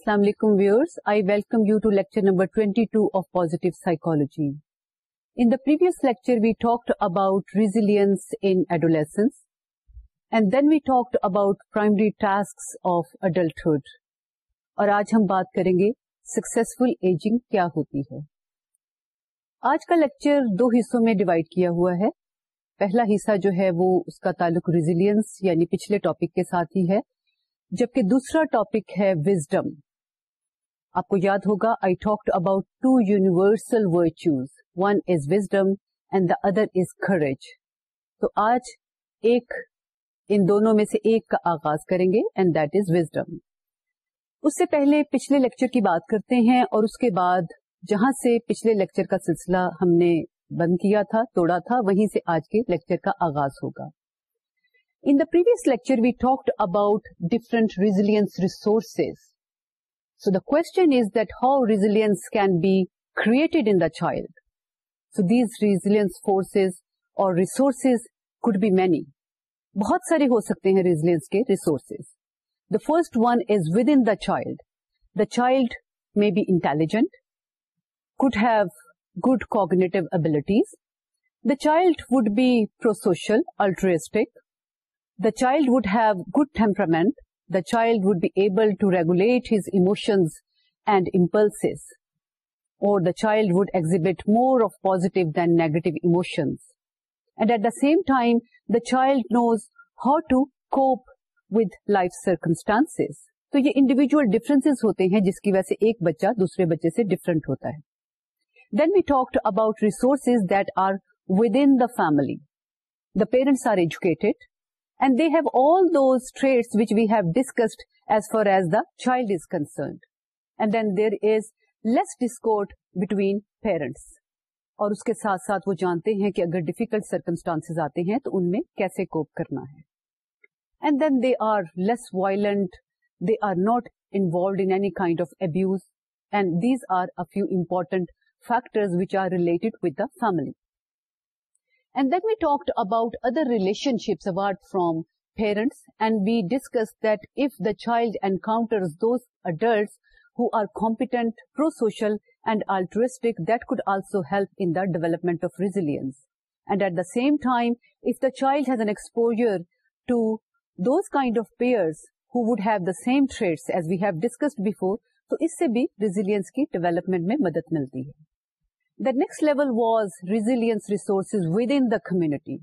السلام علیکم where I welcome you to lecture number 22 of نمبروجی in the previous lecture we talked about resilience and then we talked about primary task of adulthood اور آج ہم بات کریں گے successful ageing کیا ہوتی ہے آج کا لیکچر دو حصوں میں ڈیوائڈ کیا ہوا ہے پہلا حصہ جو ہے وہ اس کا تعلق ریزیلینس یعنی پچھلے ٹاپک کے ساتھ ہی ہے جبکہ دوسرا ٹاپک ہے وزڈم آپ کو یاد ہوگا I talk about two universal virtues one is wisdom and the other is courage تو آج ایک ان دونوں میں سے ایک کا آغاز کریں گے اینڈ دیٹ از وزڈم اس سے پہلے پچھلے لیکچر کی بات کرتے ہیں اور اس کے بعد جہاں سے پچھلے لیکچر کا سلسلہ ہم نے بند کیا تھا توڑا تھا وہیں سے آج کے لیکچر کا آغاز ہوگا in the previous lecture we talked about different resilience resources so the question is that how resilience can be created in the child so these resilience forces اور ریسورسز کڈ بی مینی بہت سارے ہو سکتے ہیں resilience کے resources the first one is within the child the child may be intelligent could have good cognitive abilities the child would be pro social altruistic the child would have good temperament the child would be able to regulate his emotions and impulse اور the child would exhibit more of positive than negative emotions and at the same time the child knows how to cope with life circumstance تو یہ individual difference ہوتے ہیں جس کی وجہ سے ایک بچہ دوسرے بچے سے ڈفرنٹ ہوتا ہے then we talk about resources that are within the family the parents are educated and they have all those traits which we have discussed as far as the child is concerned and then there is less discord between parents اور اس کے ساتھ ساتھ وہ جانتے ہیں کہ اگر ڈیفیکلٹ سرکمسٹانس آتے ہیں تو ان میں کیسے کوپ کرنا ہے and then they are less violent they are not involved any kind of abuse and these are few important factors which are related with the family and that we talked about other relationships apart from parents and we discuss that if the child encounters those adults her competent pro social and altruistic that could also help in the development of resilience and at the same time if the child has an exposure to those kind of peers who would have the same thread as we have discussed before تو اس سے بھی resilience کی development میں مدد ملتی ہے The next level was resilience resources within the community.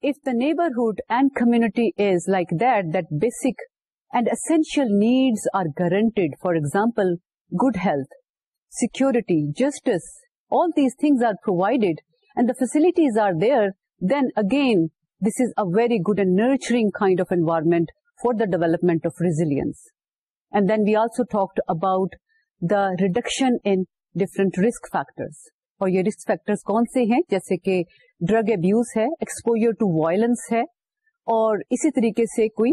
If the neighborhood and community is like that basic and essential needs are guaranteed, for example, good health, security, justice, all these things are provided and the facilities are there, then again, this is a very good and nurturing kind of environment for the development of resilience. And then we also talked about the reduction in different risk factors اور یہ risk factors کون سے ہیں جیسے کہ drug abuse ہے exposure to violence ہے اور اسی طریقے سے کوئی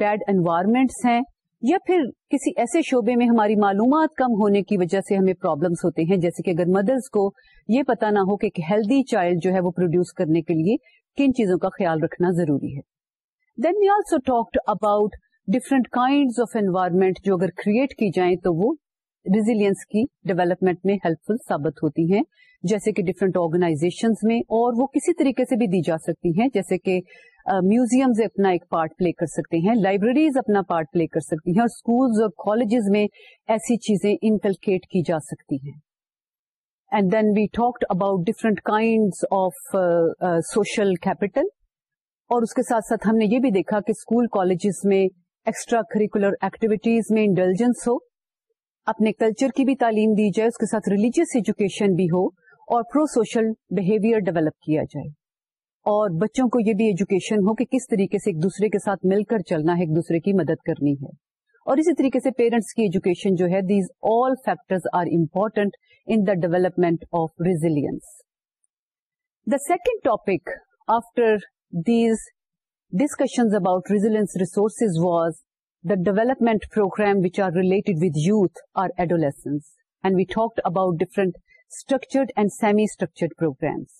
بیڈ انوائرمنٹس ہیں یا پھر کسی ایسے شعبے میں ہماری معلومات کم ہونے کی وجہ سے ہمیں پرابلمس ہوتے ہیں جیسے کہ اگر مدرس کو یہ پتا نہ ہو کہ ایک ہیلدی چائلڈ جو ہے وہ پروڈیوس کرنے کے لیے کن چیزوں کا خیال رکھنا ضروری ہے then we also talked about different kind of environment جو اگر کریٹ کی جائیں تو وہ ریزیلینس کی ڈیولپمنٹ میں ہیلپ فل ثابت ہوتی ہیں جیسے کہ ڈفرینٹ آرگنائزیشنز میں اور وہ کسی طریقے سے بھی دی جا سکتی ہیں جیسے کہ میوزیمز uh, اپنا ایک پارٹ پلے کر سکتے ہیں لائبریریز اپنا پارٹ پلے کر سکتی ہیں اور اسکولز اور کالجز میں ایسی چیزیں انکلکیٹ کی جا سکتی ہیں and then we talked about different kind of social capital اور اس کے ساتھ ساتھ ہم نے یہ بھی دیکھا کہ اسکول کالجز میں ایکسٹرا کریکولر ایکٹیویٹیز میں انٹیلیجنس ہو اپنے کلچر کی بھی تعلیم دی جائے اس کے ساتھ ریلیجیس ایجوکیشن بھی ہو اور پرو سوشل بہیویئر ڈیولپ کیا جائے اور بچوں کو یہ بھی ایجوکیشن ہو کہ کس طریقے سے ایک دوسرے کے ساتھ مل کر چلنا ہے ایک دوسرے کی مدد کرنی ہے اور اسی طریقے سے پیرنٹس کی ایجوکیشن جو ہے these all factor are important in the development of resilience the second topic after these discussion about resilience resources was the development program which are related with youth or adolescents. And we talked about different structured and semi-structured programs.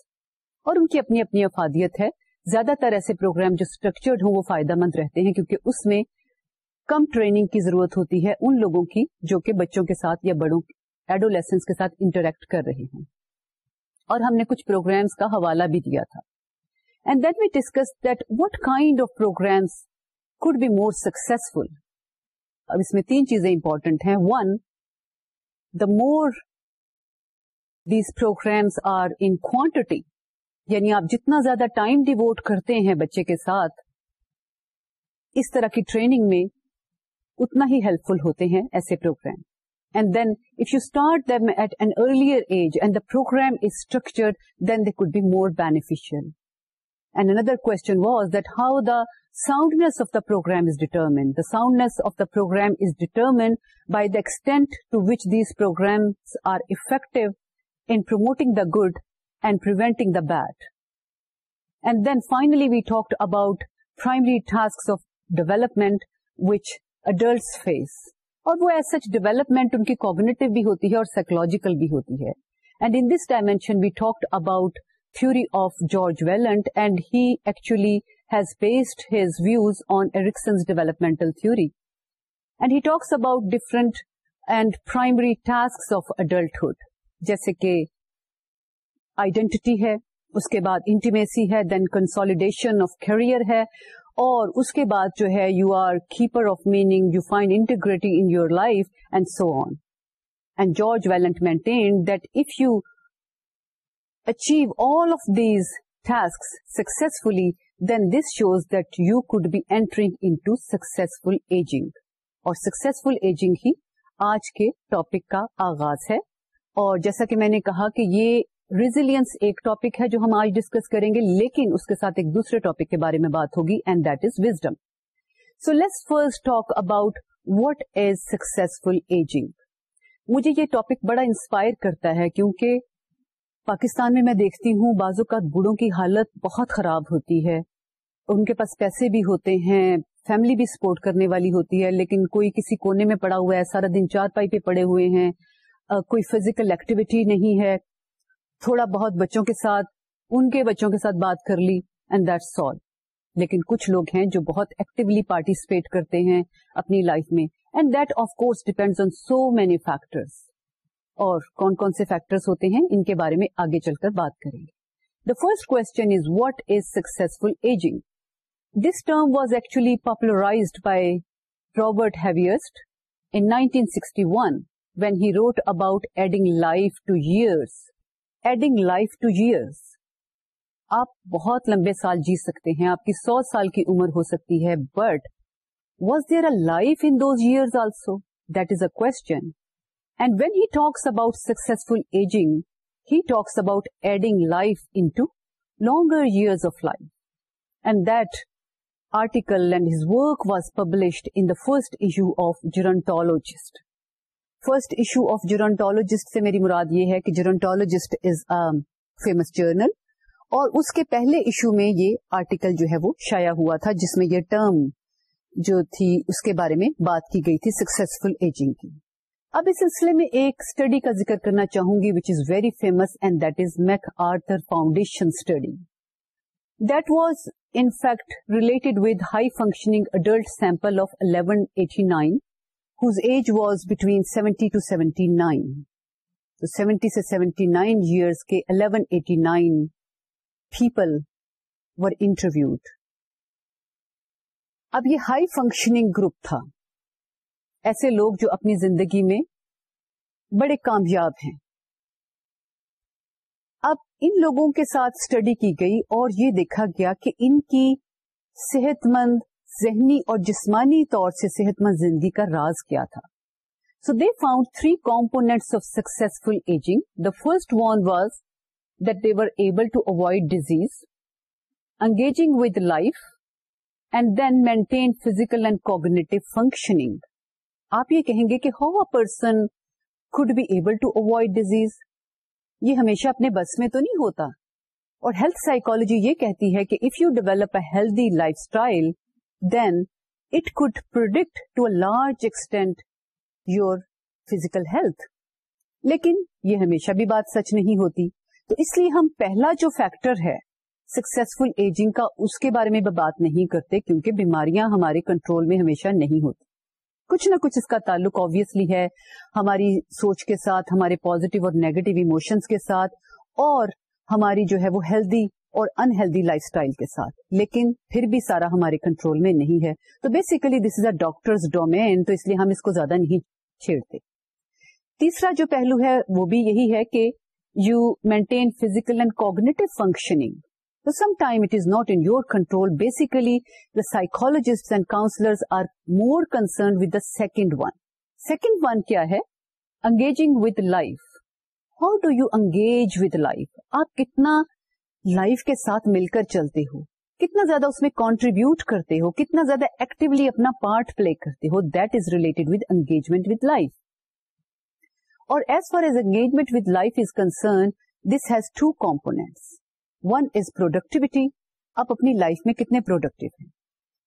اور ان کی اپنی اپنی افادیت ہے زیادہ تر ایسے پروگرام جو اسٹرکچرڈ ہوں وہ فائدہ مند رہتے ہیں کیونکہ اس میں کم ٹریننگ کی ضرورت ہوتی ہے ان لوگوں کی جو کہ بچوں کے ساتھ یا بڑوں ایڈولیسنس کے ساتھ انٹریکٹ کر رہے ہیں اور ہم نے کچھ پروگرامس کا حوالہ بھی دیا تھا and then we discuss that what kind of programs more successful اب اس میں تین چیزیں امپورٹنٹ ہیں one the more programs are in quantity یعنی آپ جتنا زیادہ ٹائم ڈیوٹ کرتے ہیں بچے کے ساتھ اس طرح کی ٹریننگ میں اتنا ہی ہیلپ فل ہوتے ہیں ایسے program and then if you start them at an earlier age and the program is then they could be more beneficial and another question was that how soundness of the program the soundness of the program is determined by the extent to which these program are effect in promoting the good and preventing the bad and then finally we talked about primary task of development which adult face اور وہ as such development ان کی کوبنیٹو بھی ہوتی ہے اور psychological بھی ہوتی ہے and in this dimension we talked about theory of George Vaillant and he actually has based his views on Erikson's developmental theory and he talks about different and primary task of adulthood جیسے کہ identity ہے اس کے بعد intimacy ہے دین consolidation of career ہے اور اس کے بعد جو ہے you are keeper of meaning you find integrate in your life and so on and George Vaillant maintain achieve all of these task successfully then this shows that you could be a tragic unsuccessful ageing اور successful ageing ہی آج کے topic کا آغاز ہے اور جیسا کہ میں نے کہا کہ یہ ریزیلینس ایک ٹاپک ہے جو ہم آج ڈسکس کریں گے لیکن اس کے ساتھ ایک دوسرے ٹاپک کے بارے میں بات ہوگی and that is wisdom so let first talk about what is successful ageing مجھے یہ ٹاپک بڑا انسپائر کرتا ہے کیونکہ پاکستان میں میں دیکھتی ہوں بعض اوقات بوڑھوں کی حالت بہت خراب ہوتی ہے ان کے پاس پیسے بھی ہوتے ہیں فیملی بھی سپورٹ کرنے والی ہوتی ہے لیکن کوئی کسی کونے میں پڑا ہوا ہے سارا دن چار پائی پہ پڑے ہوئے ہیں کوئی فزیکل ایکٹیویٹی نہیں ہے تھوڑا بہت بچوں کے ساتھ ان کے بچوں کے ساتھ بات کر لی اینڈ دیٹ سال لیکن کچھ لوگ ہیں جو بہت ایکٹیولی پارٹیسپیٹ کرتے ہیں اپنی لائف میں and that of course depend on so many factors اور کون کون سے فیکٹر ہوتے ہیں ان کے بارے میں آگے چل کر بات کریں گے the first one what is successful ageing this term was actually popularize by Robert Havighurst in 1961 when he wrote about adding life to years adding life to year آپ بہت لمبے سال جی سکتے ہیں آپ کی سو سال کی عمر ہو سکتی ہے but was a life in those year also that is a question and when he talks about successful ageing he talks about adding life لانگرشڈ انسٹ ایشو آف جورنٹالوجسٹ سے میری مراد یہ ہے کہ جورنٹالوجیسٹ از امس جرنل اور اس کے پہلے ایشو میں یہ آرٹیکل جو ہے وہ شایا ہوا تھا جس میں یہ ٹرم جو تھی اس کے بارے میں بات کی گئی تھی سکسسفل ایجنگ کی اب اس سلسلے میں ایک اسٹڈی کا ذکر کرنا چاہوں گی which is very famous and that is MacArthur Foundation study that was in fact related with high functioning adult sample of eleven eighty nine age was between seventy two seventy nine seventy سے seventy nine years کے eleven eighty nine interviewed اب یہ high functioning group تھا ایسے لوگ جو اپنی زندگی میں بڑے کامیاب ہیں اب ان لوگوں کے ساتھ اسٹڈی کی گئی اور یہ دیکھا گیا کہ ان کی صحت مند ذہنی اور جسمانی طور سے صحت مند زندگی کا راز کیا تھا so they found three components of successful ageing the first one was that they were able to avoid disease engaging with life and then maintain physical and cognitive functioning آپ یہ کہیں گے کہ how a person could be able to avoid disease یہ ہمیشہ اپنے بس میں تو نہیں ہوتا اور ہیلتھ سائیکولوجی یہ کہتی ہے کہ if you develop a healthy life style then it could product to a large extent your physical health لیکن یہ ہمیشہ بھی بات سچ نہیں ہوتی تو اس لیے ہم پہلا جو فیکٹر ہے سکسفل ایجنگ کا اس کے بارے میں بات نہیں کرتے کیونکہ بیماریاں ہمارے کنٹرول میں ہمیشہ نہیں ہوتی کچھ نہ کچھ اس کا تعلق آبیسلی ہے ہماری سوچ کے ساتھ ہمارے پازیٹیو اور نیگیٹو ایموشنس کے ساتھ اور ہماری جو ہے وہ ہیلدی اور انہیلدی لائف اسٹائل کے ساتھ لیکن پھر بھی سارا ہمارے کنٹرول میں نہیں ہے تو basically this is a doctors domain تو اس لیے ہم اس کو زیادہ نہیں چھیڑتے تیسرا جو پہلو ہے وہ بھی یہی ہے کہ you maintain physical and cognitive functioning But sometimes it is not in your control. Basically, the psychologists and counselors are more concerned with the second one. Second one کیا ہے engaging with life how do you engage life آپ کتنا life کے ساتھ مل کر چلتے ہو کتنا زیادہ اس میں کانٹریبیوٹ کرتے ہو کتنا زیادہ ایکٹیولی اپنا پارٹ پلے کرتے ہو that is related with engagement with life اور as far as engagement with life is concern this has two components one is productivity آپ اپنی لائف میں کتنے پروڈکٹیو ہیں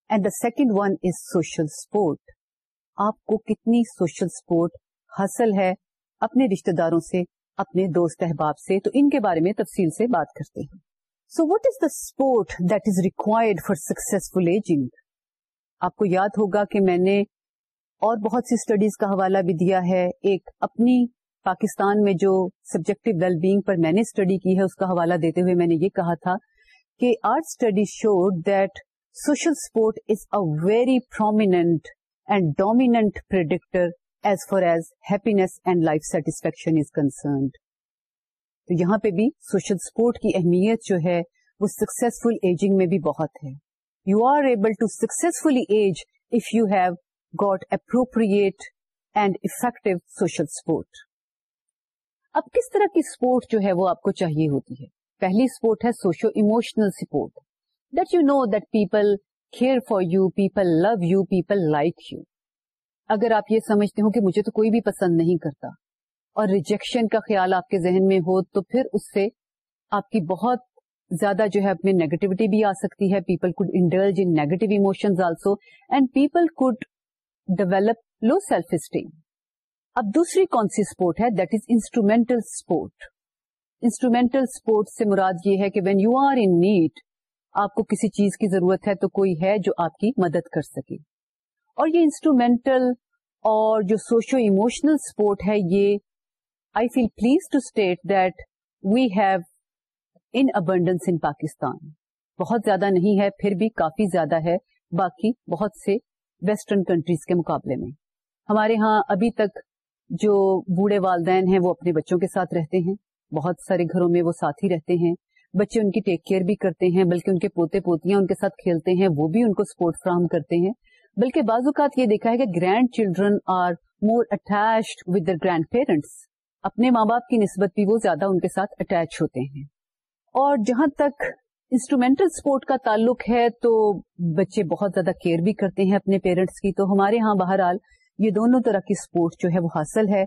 and the second one is social support آپ کو کتنی social support حاصل ہے اپنے رشتے داروں سے اپنے دوست احباب سے تو ان کے بارے میں تفصیل سے بات کرتے ہیں so what is the support that is required for successful ageing آپ کو یاد ہوگا کہ میں نے اور بہت سی اسٹڈیز کا حوالہ بھی دیا ہے ایک اپنی پاکستان میں جو سبجیکٹ ویل بینگ پر میں نے اسٹڈی کی ہے اس کا حوالہ دیتے ہوئے میں نے یہ کہا تھا کہ our study showed that social support is a very prominent and dominant predictor as far as happiness and life satisfaction is concerned تو یہاں پہ بھی سوشل سپورٹ کی اہمیت جو ہے وہ سکسیزفل ایجنگ میں بھی بہت ہے you are able to successfully age if you have got appropriate and effective social support اب کس طرح کی سپورٹ جو ہے وہ آپ کو چاہیے ہوتی ہے پہلی سپورٹ ہے socio emotional support that you know that people care for you people love you people like you اگر آپ یہ سمجھتے ہو کہ مجھے تو کوئی بھی پسند نہیں کرتا اور ریجیکشن کا خیال آپ کے ذہن میں ہو تو پھر اس سے آپ کی بہت زیادہ جو ہے اپنے نیگیٹوٹی بھی آ سکتی ہے people could in negative emotions also and people could develop low self esteem اب دوسری کون سی اسپورٹ ہے that is instrumental support instrumental support سے مراد یہ ہے کہ when you are in need آپ کو کسی چیز کی ضرورت ہے تو کوئی ہے جو آپ کی مدد کر سکے اور یہ انسٹرومینٹل اور جو سوشو ایموشنل اسپورٹ ہے یہ I feel please to state that we have in abundance in Pakistan بہت زیادہ نہیں ہے پھر بھی کافی زیادہ ہے باقی بہت سے ویسٹرن کنٹریز کے مقابلے میں ہمارے ہاں ابھی تک جو بوڑھے والدین ہیں وہ اپنے بچوں کے ساتھ رہتے ہیں بہت سارے گھروں میں وہ ساتھ ہی رہتے ہیں بچے ان کی ٹیک کیئر بھی کرتے ہیں بلکہ ان کے پوتے پوتیاں ان کے ساتھ کھیلتے ہیں وہ بھی ان کو سپورٹ فراہم کرتے ہیں بلکہ بعض اوقات یہ دیکھا ہے کہ grandchildren are more attached with their grandparents اپنے ماں باپ کی نسبت بھی وہ زیادہ ان کے ساتھ اٹیچ ہوتے ہیں اور جہاں تک انسٹرومینٹل سپورٹ کا تعلق ہے تو بچے بہت زیادہ کیئر بھی کرتے ہیں اپنے پیرنٹس کی تو ہمارے ہاں بہرحال یہ دونوں طرح کی سپورٹ جو ہے وہ حاصل ہے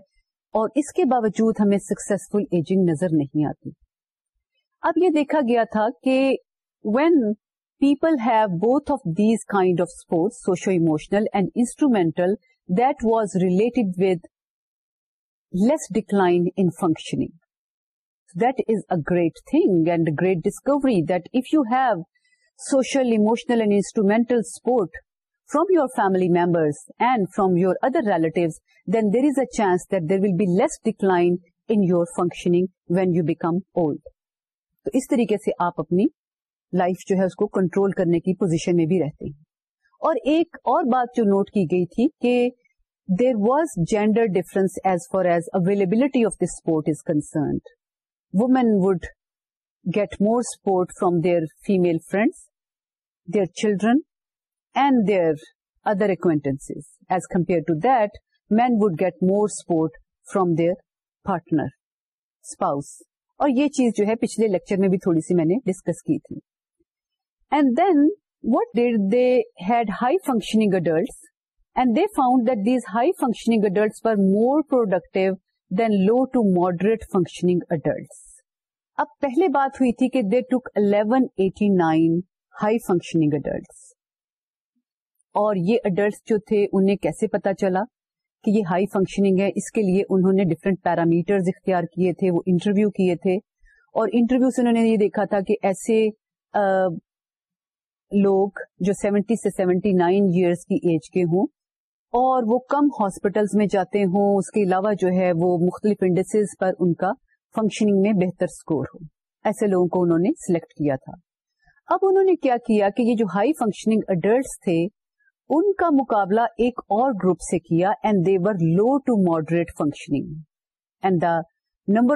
اور اس کے باوجود ہمیں سکسیسفل ایجنگ نظر نہیں آتی اب یہ دیکھا گیا تھا کہ when people have both of these kind of support socio emotional and instrumental that was related with less decline in functioning that is a great thing and great discovery that if you have social emotional and instrumental support from your family members and from your other relatives then there is a chance that there will be less decline in you functioning when you become old تو اس طریقے سے آپ اپنی life جو ہے اس کو control کرنے کی پوزیشن میں بھی رہتے ہیں اور ایک اور بات جو نوٹ کی گئی تھی کہ there was gender difference as far as availability of this support is concerned women would get more support from their female friends their children and their other acquaintances as compare to then what more support from their partner spouse اور یہ چیز جو ہے پچھلے lecture میں بھی تھوڑی سی میں نے ڈسکس کی تھی and then what did they had high functioning adults and they found that these high functioning adults were more productive than low to moderate functioning adults اب پہلے بات ہوئی تھی کہ they took eleven eighty nine high functioning adults اور یہ adults جو تھے انہیں کیسے پتا چلا کہ یہ ہائی فنکشننگ ہے اس کے لیے انہوں نے ڈفرینٹ پیرامیٹرز اختیار کیے تھے وہ انٹرویو کیے تھے اور انٹرویو سے انہوں نے یہ دیکھا تھا کہ ایسے آ, لوگ جو سیونٹی سے سیونٹی نائن ایئرس کی ایج کے ہوں اور وہ کم ہاسپٹلس میں جاتے ہوں اس کے علاوہ جو ہے وہ مختلف انڈسز پر ان کا فنکشننگ میں بہتر سکور ہو ایسے لوگوں کو انہوں نے سلیکٹ کیا تھا اب انہوں نے کیا کیا کہ یہ جو ہائی فنکشننگ اڈلٹس تھے ان کا مقابلہ ایک اور گروپ سے کیا and they were low to moderate functioning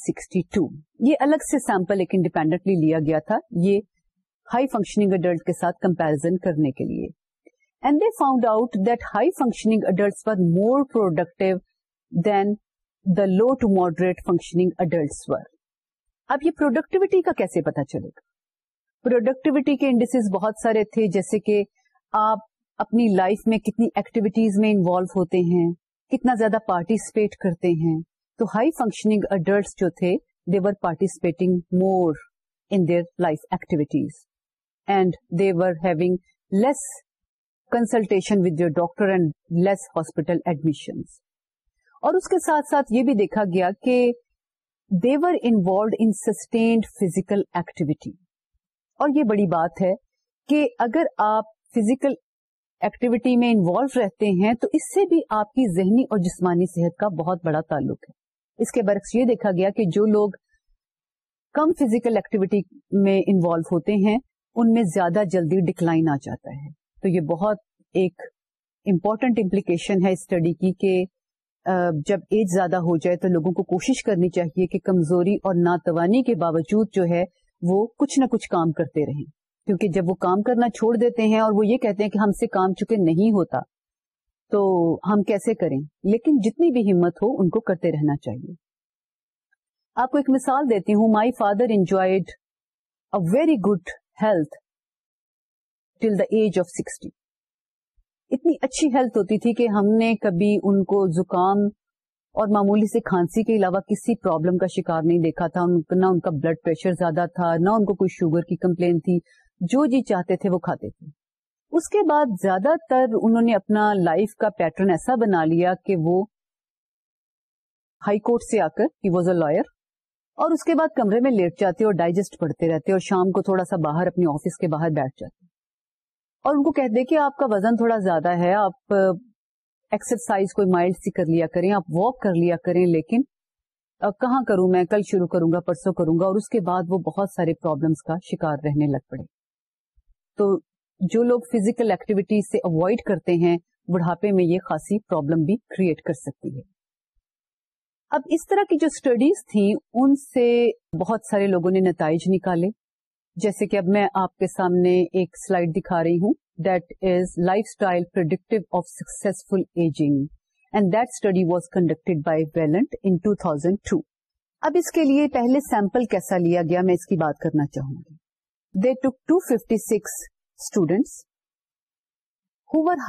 sixty two یہ الگ سے سیمپل ایک انڈیپینڈنٹلی لیا گیا تھا یہ ہائی فنکشنگ اڈلٹ کے ساتھ کمپیرزن کرنے کے لیے and they found out that high functioning adults were more productive than the low to moderate functioning adults اب یہ پروڈکٹیوٹی کا کیسے پتا چلے گا پروڈکٹیوٹی کے انڈیسیز بہت سارے تھے جیسے کہ آپ اپنی لائف میں کتنی ایکٹیویٹیز میں انوالو ہوتے ہیں کتنا زیادہ پارٹیسپیٹ کرتے ہیں تو ہائی فنکشنگ اڈلٹس جو تھے they were participating more in their life activities and they were having less consultation with your doctor and less hospital admission اور اس کے ساتھ ساتھ یہ بھی دیکھا گیا کہ they were involved in sustained physical activity اور یہ بڑی بات ہے کہ اگر آپ فزیکل ایکٹیویٹی میں انوالو رہتے ہیں تو اس سے بھی آپ کی ذہنی اور جسمانی صحت کا بہت بڑا تعلق ہے اس کے برعکس یہ دیکھا گیا کہ جو لوگ کم فزیکل ایکٹیویٹی میں انوالو ہوتے ہیں ان میں زیادہ جلدی ڈکلائن آ جاتا ہے تو یہ بہت ایک امپورٹنٹ امپلیکیشن ہے اسٹڈی کی کہ جب ایج زیادہ ہو جائے تو لوگوں کو کوشش کرنی چاہیے کہ کمزوری اور ناتوانی کے باوجود جو ہے وہ کچھ نہ کچھ کام کرتے رہیں کیونکہ جب وہ کام کرنا چھوڑ دیتے ہیں اور وہ یہ کہتے ہیں کہ ہم سے کام چکے نہیں ہوتا تو ہم کیسے کریں لیکن جتنی بھی ہمت ہو ان کو کرتے رہنا چاہیے آپ کو ایک مثال دیتی ہوں my father enjoyed a very good health till the age of sixty اتنی اچھی ہیلتھ ہوتی تھی کہ ہم نے کبھی ان کو زکام اور معمولی سے کھانسی کے علاوہ کسی پرابلم کا شکار نہیں دیکھا تھا نہ ان کا بلڈ پریشر زیادہ تھا نہ ان کو کوئی شوگر کی کمپلین تھی جو جی چاہتے تھے وہ کھاتے تھے اس کے بعد زیادہ تر انہوں نے اپنا لائف کا پیٹرن ایسا بنا لیا کہ وہ ہائی کورٹ سے آ کر ہی واز اے لوئر اور اس کے بعد کمرے میں لیٹ جاتے اور ڈائجسٹ پڑھتے رہتے اور شام کو تھوڑا سا باہر اپنے آفس کے باہر بیٹھ جاتے اور ان کو کہتے کہ آپ کا وزن تھوڑا زیادہ ہے آپ ایکسرسائز کوئی مائلڈ سی کر لیا کریں آپ واک کر لیا کریں لیکن کہاں کروں میں کل شروع کروں گا پرسوں کروں گا اور اس کے بعد وہ بہت سارے پرابلمس کا شکار رہنے لگ پڑے تو جو لوگ فزیکل ایکٹیویٹی سے اوائڈ کرتے ہیں بڑھاپے میں یہ خاصی پرابلم بھی کریٹ کر سکتی ہے اب اس طرح کی جو اسٹڈیز تھیں ان سے بہت سارے لوگوں نے نتائج نکالے جیسے کہ اب میں آپ کے سامنے ایک سلائڈ دکھا رہی ہوں that is lifestyle of successful ageing and that study was conducted by Vaillant in two thousand two اب اس کے لیے پہلے سیمپل کیسا لیا گیا میں اس کی بات کرنا چاہوں گی took two fifty six students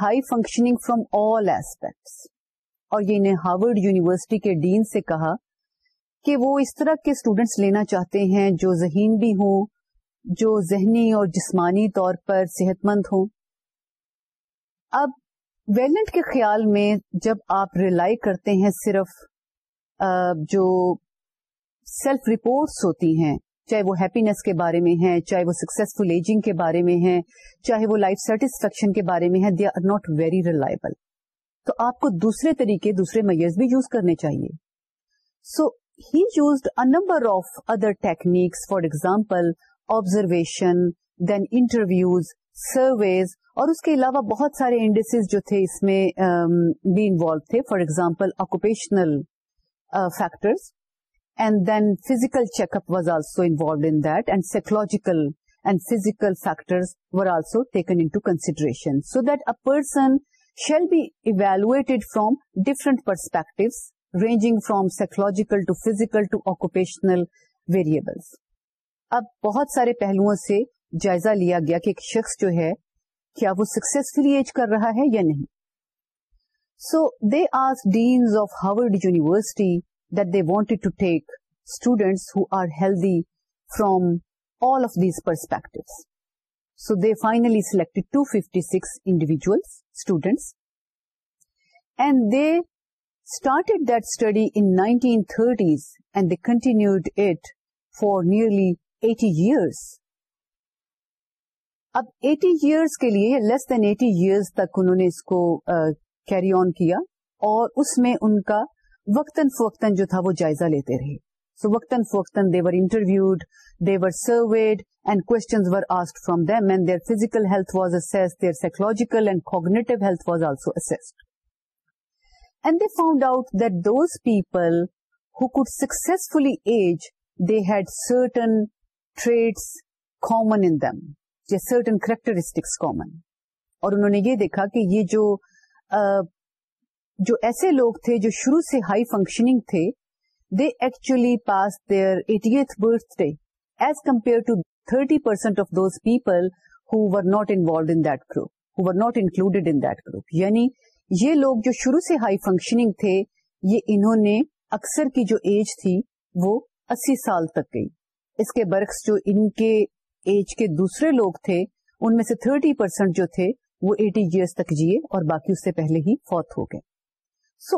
high functioning from all aspects اور یہ نے ہارورڈ یونیورسٹی کے ڈین سے کہا کہ وہ اس طرح کے اسٹوڈینٹس لینا چاہتے ہیں جو ذہین بھی ہوں جو ذہنی اور جسمانی طور پر صحت مند ہوں اب ویلنٹ کے خیال میں جب آپ ریلائی کرتے ہیں صرف جو سیلف رپورٹس ہوتی ہیں چاہے وہ ہیپینس کے بارے میں ہیں چاہے وہ سکسیزفل ایجنگ کے بارے میں ہیں چاہے وہ لائف سیٹسفیکشن کے بارے میں ہیں they are not very reliable تو آپ کو دوسرے طریقے دوسرے میئرز بھی یوز کرنے چاہیے so he used a number of other techniques for example observation then interviews surveys اور اس کے علاوہ بہت سارے انڈیسز جو تھے اس میں um, بھی انوالو تھے for example occupational factors and then physical check up was also involved were also and into consideration so that a person shall be evaluated from different perspectives ranging from psychological to physical to occupational variables. اب بہت سارے پہلوؤں سے جائزہ لیا گیا کہ ایک شخص جو ہے کیا وہ سکسیسفلی ایج کر رہا ہے یا نہیں so they are deans of Harvard University took students who are healthy from all of these perspective so they finally select six individual students and they started that study in ninety thirties and they continued it for nearly eighty years اب eighty years کے لیے less than eighty years تک انہوں نے اس کو carry uh, آن کیا اور اس میں ان کا وقتاً فوقتاً جو تھا وہ جائزہ لیتے رہے سو وقتاً فوقتاً they were interviewed they were surveyed and questions were ask from them and their physical health was assess their psychological and cognitive health was also assessed and they found out that those people who could successfully age they had certain traits common in them یا certain characteristics common اور انہوں نے یہ دیکھا کہ یہ جو جو ایسے لوگ تھے جو شروع سے ہائی فنکشننگ تھے they actually pass their eighty eighth birthday as compare to thirty percent of those people who were not involved in that group who were not included in that group یعنی یہ لوگ جو شروع سے high functioning تھے یہ انہوں نے اکثر کی جو ایج تھی وہ اسی سال تک گئی اس کے برعکس جو ان کے ایج کے دوسرے لوگ تھے ان میں سے تھرٹی پرسینٹ جو تھے وہ ایٹی ایئرس تک جیے اور باقی اس سے پہلے ہی فوت ہو گئے so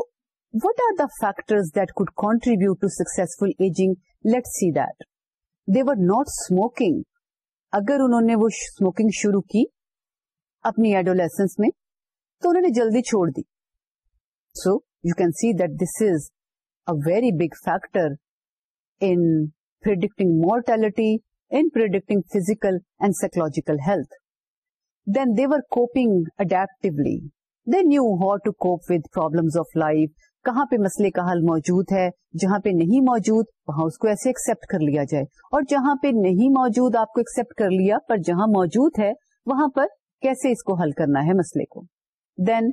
what are the factor that could contribute to successful ageing let see they are not smoking اگر انہوں نے وہ اسموک شروع کی اپنی ایڈولیسنس میں تو انہوں نے جلدی چھوڑ دی so you can see that this is a very big factor in predicting mortality in predicting physical and psychological health then they were coping adaptively they knew how to cope with problems of life کہاں پہ مسئلے کا حل موجود ہے جہاں پہ نہیں موجود وہاں اس کو ایسے ایکسپٹ کر لیا جائے اور جہاں پہ نہیں موجود آپ کو ایکسپٹ کر لیا پر جہاں موجود ہے وہاں پر کیسے اس کو حل کرنا ہے مسئلے کو then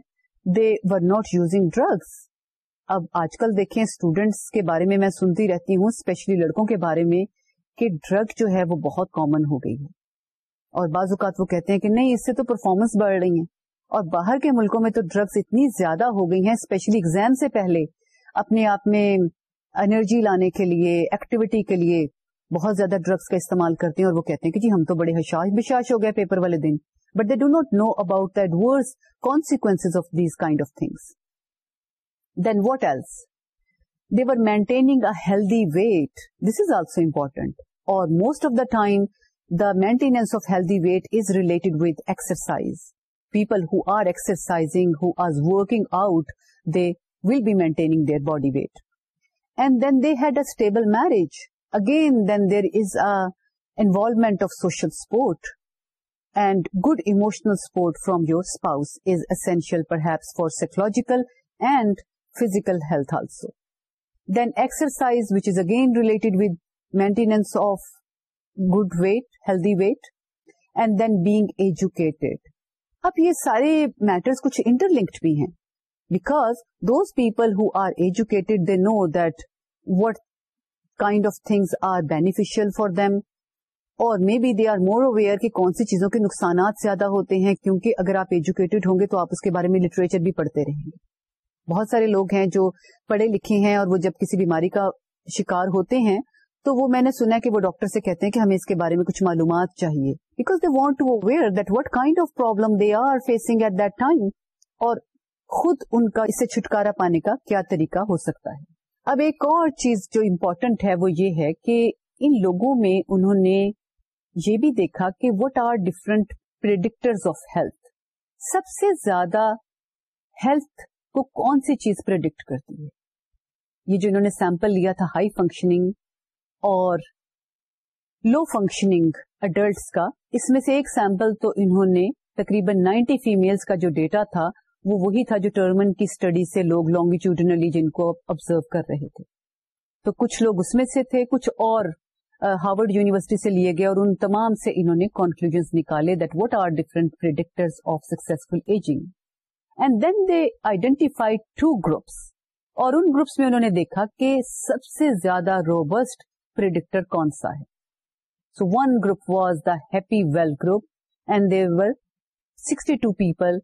they were not using drugs اب آج کل دیکھیں اسٹوڈینٹس کے بارے میں میں سنتی رہتی ہوں اسپیشلی لڑکوں کے بارے میں کہ ڈرگ جو ہے وہ بہت کامن ہو گئی ہے اور بعض اوقات وہ کہتے ہیں کہ نہیں اس سے تو پرفارمنس بڑھ رہی ہیں اور باہر کے ملکوں میں تو ڈرگس اتنی زیادہ ہو گئی ہیں اسپیشلی ایگزام سے پہلے اپنے آپ میں انرجی لانے کے لیے ایکٹیویٹی کے لیے بہت زیادہ ڈرگس کا استعمال کرتے ہیں اور وہ کہتے ہیں کہ جی ہم تو بڑے بشاش ہو گئے پیپر والے دن but they do not know about worse consequence of these kind of things then what else they were maintaining healthy weight this is also important اور most of the time the maintenance of healthy weight is related with exercise people who are exercising, who are working out, they will be maintaining their body weight. And then they had a stable marriage. Again, then there is a involvement of social support, and good emotional support from your spouse is essential perhaps for psychological and physical health also. Then exercise, which is again related with maintenance of good weight, healthy weight, and then being educated. اب یہ سارے matters کچھ interlinked بھی ہیں because those people who are educated they know that what kind of things are beneficial for them اور maybe they are more aware کہ کون سی چیزوں کے نقصانات زیادہ ہوتے ہیں کیونکہ اگر آپ ایجوکیٹڈ ہوں گے تو آپ اس کے بارے میں لٹریچر بھی پڑھتے رہیں گے بہت سارے لوگ ہیں جو پڑھے لکھے ہیں اور وہ جب کسی بیماری کا شکار ہوتے ہیں تو وہ میں نے سنا کہ وہ ڈاکٹر سے کہتے ہیں کہ ہمیں اس کے بارے میں کچھ معلومات چاہیے because they want to aware اور خود ان کا چھٹکارا پانے کا کیا طریقہ ہو سکتا ہے اب ایک اور چیز جو امپورٹنٹ ہے وہ یہ ہے کہ ان لوگوں میں انہوں نے یہ بھی دیکھا کہ what are different predictors of health سب سے زیادہ ہیلتھ کو کون سی چیز پرڈکٹ کرتی ہے یہ جو انہوں نے سیمپل لیا تھا ہائی فنکشننگ اور لو فنکشننگ اڈلٹس کا اس میں سے ایک سیمپل تو انہوں نے تقریباً نائنٹی فیمیلز کا جو ڈیٹا تھا وہ وہی تھا جو ٹرمن کی اسٹڈی سے لوگ لانگیٹیوڈنلی جن کو آبزرو کر رہے تھے تو کچھ لوگ اس میں سے تھے کچھ اور ہاروڈ یونیورسٹی سے لیے گئے اور ان تمام سے انہوں نے کنکلوژ نکالے that what are different identify two groups اور ان گروپس میں انہوں نے دیکھا کہ سب سے زیادہ روبسٹ پرڈکٹر کون سا ہے one group was the happy well group and who sixty two people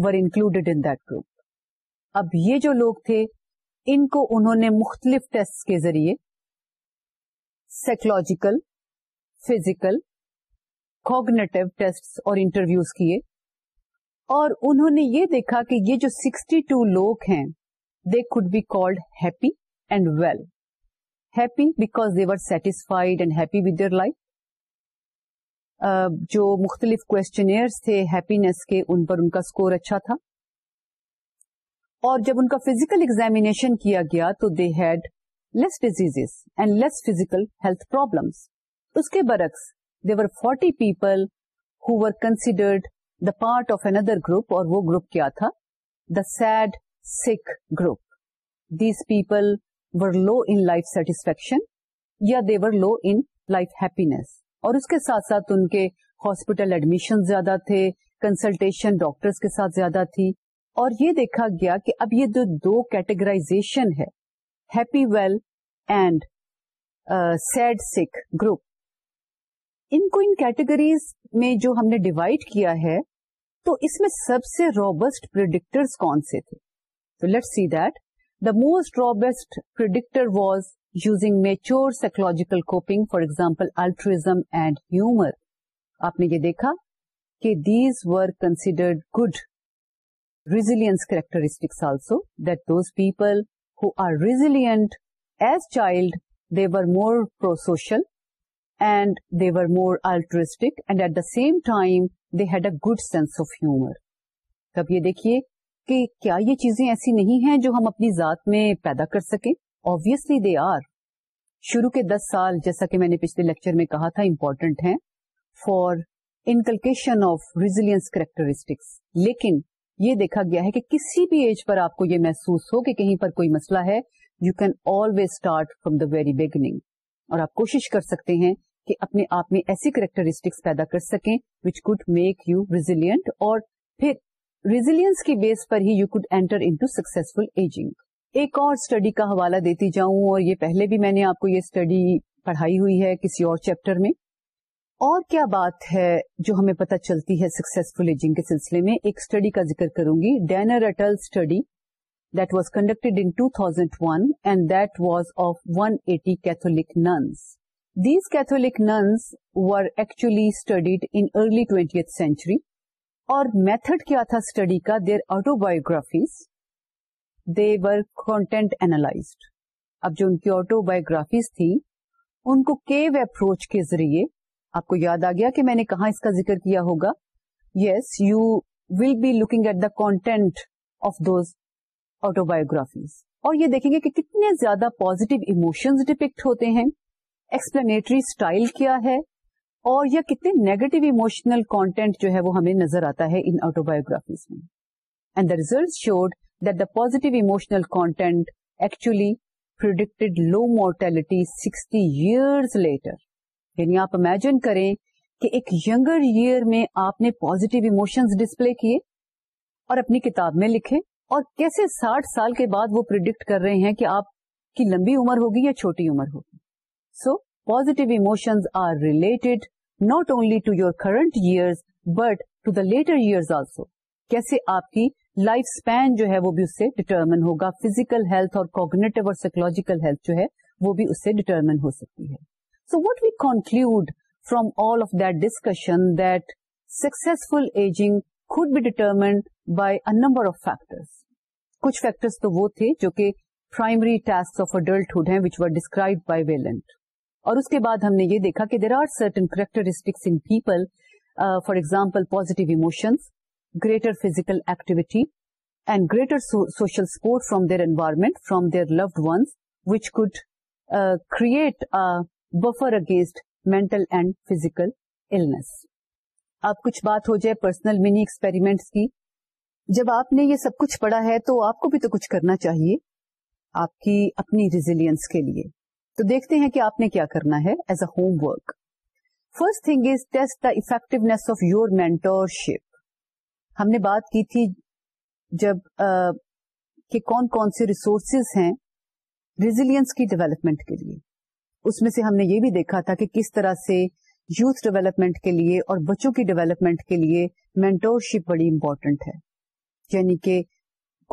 that group اب یہ جو لوگ تھے ان کو انہوں نے مختلف ٹیسٹ کے ذریعے سائکولوجیکل فزیکل کوگنیٹو ٹیسٹ اور انٹرویوز کیے اور انہوں نے یہ دیکھا کہ یہ جو سکسٹی ٹو لوگ ہیں they could be happy and well happy because they are satisfied and happy with their life جو مختلف کوشچنئرس تھے ہیپینیس کے ان پر ان کا اسکور اچھا تھا اور جب ان کا فزیکل ایگزامیشن کیا گیا تو they had less disease and less physical health problems اس کے برعکس they were forty people who considered the part of another group اور وہ گروپ کیا تھا the sad sick group these people were low in life satisfaction یا were low in life happiness اور اس کے ساتھ ساتھ ان کے ہاسپٹل ایڈمیشن زیادہ تھے کنسلٹیشن ڈاکٹرس کے ساتھ زیادہ تھی اور یہ دیکھا گیا کہ اب یہ جو دو کیٹیگرائزیشن ہے happy well and sad sick group ان کو ان کیٹیگریز میں جو ہم نے ڈیوائڈ کیا ہے تو اس میں سب سے روبسٹ کون سے تھے تو let see that the most را best predictor was using mature psychological coping for example altruism and humour آپ نے یہ دیکھا کہ these were considered good resilience characteristics also that those people who are resilient as child they were more prosocial and they were more altruistic and at the same time they had a good sense of humour تب یہ دیکھیے کہ کیا یہ چیزیں ایسی نہیں ہیں جو ہم اپنی ذات میں پیدا کر سکیں آبویسلی دے آر شروع کے دس سال جیسا کہ میں نے پچھلے لیکچر میں کہا تھا امپورٹنٹ ہیں for inculcation of resilience characteristics لیکن یہ دیکھا گیا ہے کہ کسی بھی ایج پر آپ کو یہ محسوس ہو کہ کہیں پر کوئی مسئلہ ہے you can always start from the very beginning اور آپ کوشش کر سکتے ہیں کہ اپنے آپ میں ایسی کریکٹرسٹکس پیدا کر سکیں which could make you resilient اور پھر ریزیلینس کی بیس پر ہی you could enter into successful ageing ایک اور اسٹڈی کا حوالہ دیتی جاؤں اور یہ پہلے بھی میں نے آپ کو یہ اسٹڈی پڑھائی ہوئی ہے کسی اور چیپٹر میں اور کیا بات ہے جو ہمیں پتہ چلتی ہے سکسیسفل ایجنگ کے سلسلے میں ایک اسٹڈی کا ذکر کروں گی Danner et al study that was conducted in one and that was of one eighty nuns these Catholic nuns were actually studied in early eighth century اور میتھڈ کیا تھا اسٹڈی کا there auto biographies they were content analysed اب جو ان کی autobiographies تھی ان کو کیو اپروچ کے ذریعے آپ کو یاد آ گیا کہ میں نے کہاں اس کا ذکر کیا ہوگا yes you will be looking at the content of those autobiographies اور یہ دیکھیں گے کہ کتنے زیادہ پوزیٹو ایموشنز ڈپکٹ ہوتے ہیں ایکسپلینٹری اسٹائل کیا ہے اور یا کتنے نیگیٹو کانٹینٹ جو ہے وہ ہمیں نظر آتا ہے ان آٹو بایوگرافیز میں and the the result showed that positive content actually low mortality sixty year later یعنی آپ امیجن کریں کہ ایک یگر ایئر میں آپ نے پوزیٹو ایموشنز ڈسپلے کیے اور اپنی کتاب میں لکھے اور کیسے ساٹھ سال کے بعد وہ پرڈکٹ کر رہے ہیں کہ آپ کی لمبی عمر ہوگی یا چھوٹی عمر ہوگی سو positive emotions are related not only to your current years but to the later years also. کیسے آپ کی لائف اسپین جو ہے وہ بھی اس سے ڈیٹرمنٹ ہوگا فیزیکل ہیلتھ اور کوگنیٹو اور سائیکولوجیکل ہیلتھ جو ہے وہ بھی اس سے ڈیٹرمنٹ ہو سکتی ہے so what we conclude from all of that discussion that successful aging should be determined by a number of factors کچھ فیکٹرس تو وہ تھے جو کہ پرائمری ٹاسک آف اڈلٹہڈ ہیں which were described by Vaillant اور اس کے بعد ہم نے یہ دیکھا کہ there are certain characteristics in people for example positive emotions greater physical activity and greater social support from their environment from their loved ones which could create buffer against mental and physical illness اب کچھ بات ہو جائے personal mini experiments کی جب آپ نے یہ سب کچھ پڑھا ہے تو آپ کو بھی تو کچھ کرنا چاہیے آپ کی اپنی ریزیلینس کے لیے تو دیکھتے ہیں کہ آپ نے کیا کرنا ہے as a homework first thing is test the effectiveness of your mentorship ہم نے بات کی تھی جب uh, کہ کون کون سے ریسورسز ہیں ریزیلینس کی ڈیولپمنٹ کے لیے اس میں سے ہم نے یہ بھی دیکھا تھا کہ کس طرح سے یوتھ ڈیولپمنٹ کے لیے اور بچوں کی ڈیولپمنٹ کے لیے مینٹورشپ بڑی امپورٹنٹ ہے یعنی کہ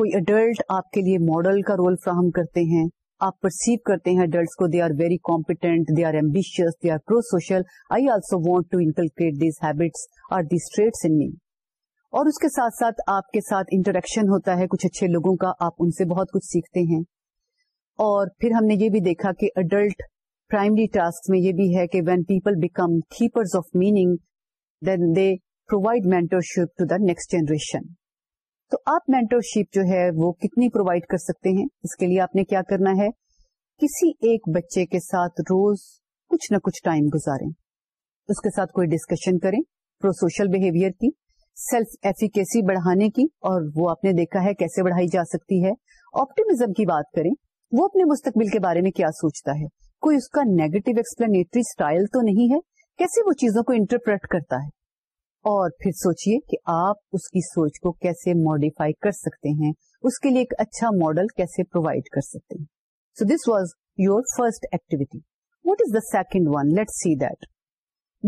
کوئی اڈلٹ آپ کے لیے ماڈل کا رول فراہم کرتے ہیں آپ پرسیو کرتے ہیں اڈلٹس کو they are very competent they are ambitious they are prosocial I also want to inculcate these habits are in me اور اس کے ساتھ ساتھ آپ کے ساتھ انٹریکشن ہوتا ہے کچھ اچھے لوگوں کا آپ ان سے بہت کچھ سیکھتے ہیں اور پھر ہم نے یہ بھی دیکھا کہ اڈلٹ پرائمری ٹاسک میں یہ بھی ہے کہ when people become keepers of meaning then they provide mentorship to the next generation تو آپ مینٹر شپ جو ہے وہ کتنی پرووائڈ کر سکتے ہیں اس کے لیے آپ نے کیا کرنا ہے کسی ایک بچے کے ساتھ روز کچھ نہ کچھ ٹائم گزاریں اس کے ساتھ کوئی ڈسکشن کریں پرو سوشل بہیویئر کی سیلف ایفیکیسی بڑھانے کی اور وہ آپ نے دیکھا ہے کیسے بڑھائی جا سکتی ہے آپٹیمزم کی بات کریں وہ اپنے مستقبل کے بارے میں کیا سوچتا ہے کوئی اس کا نیگیٹو ایکسپلینٹری اسٹائل تو نہیں ہے کیسے وہ چیزوں کو انٹرپریٹ کرتا ہے اور پھر سوچئے کہ آپ اس کی سوچ کو کیسے ماڈیفائی کر سکتے ہیں اس کے لیے ایک اچھا ماڈل کیسے پرووائڈ کر سکتے ہیں so this was your first activity what is the second one let see that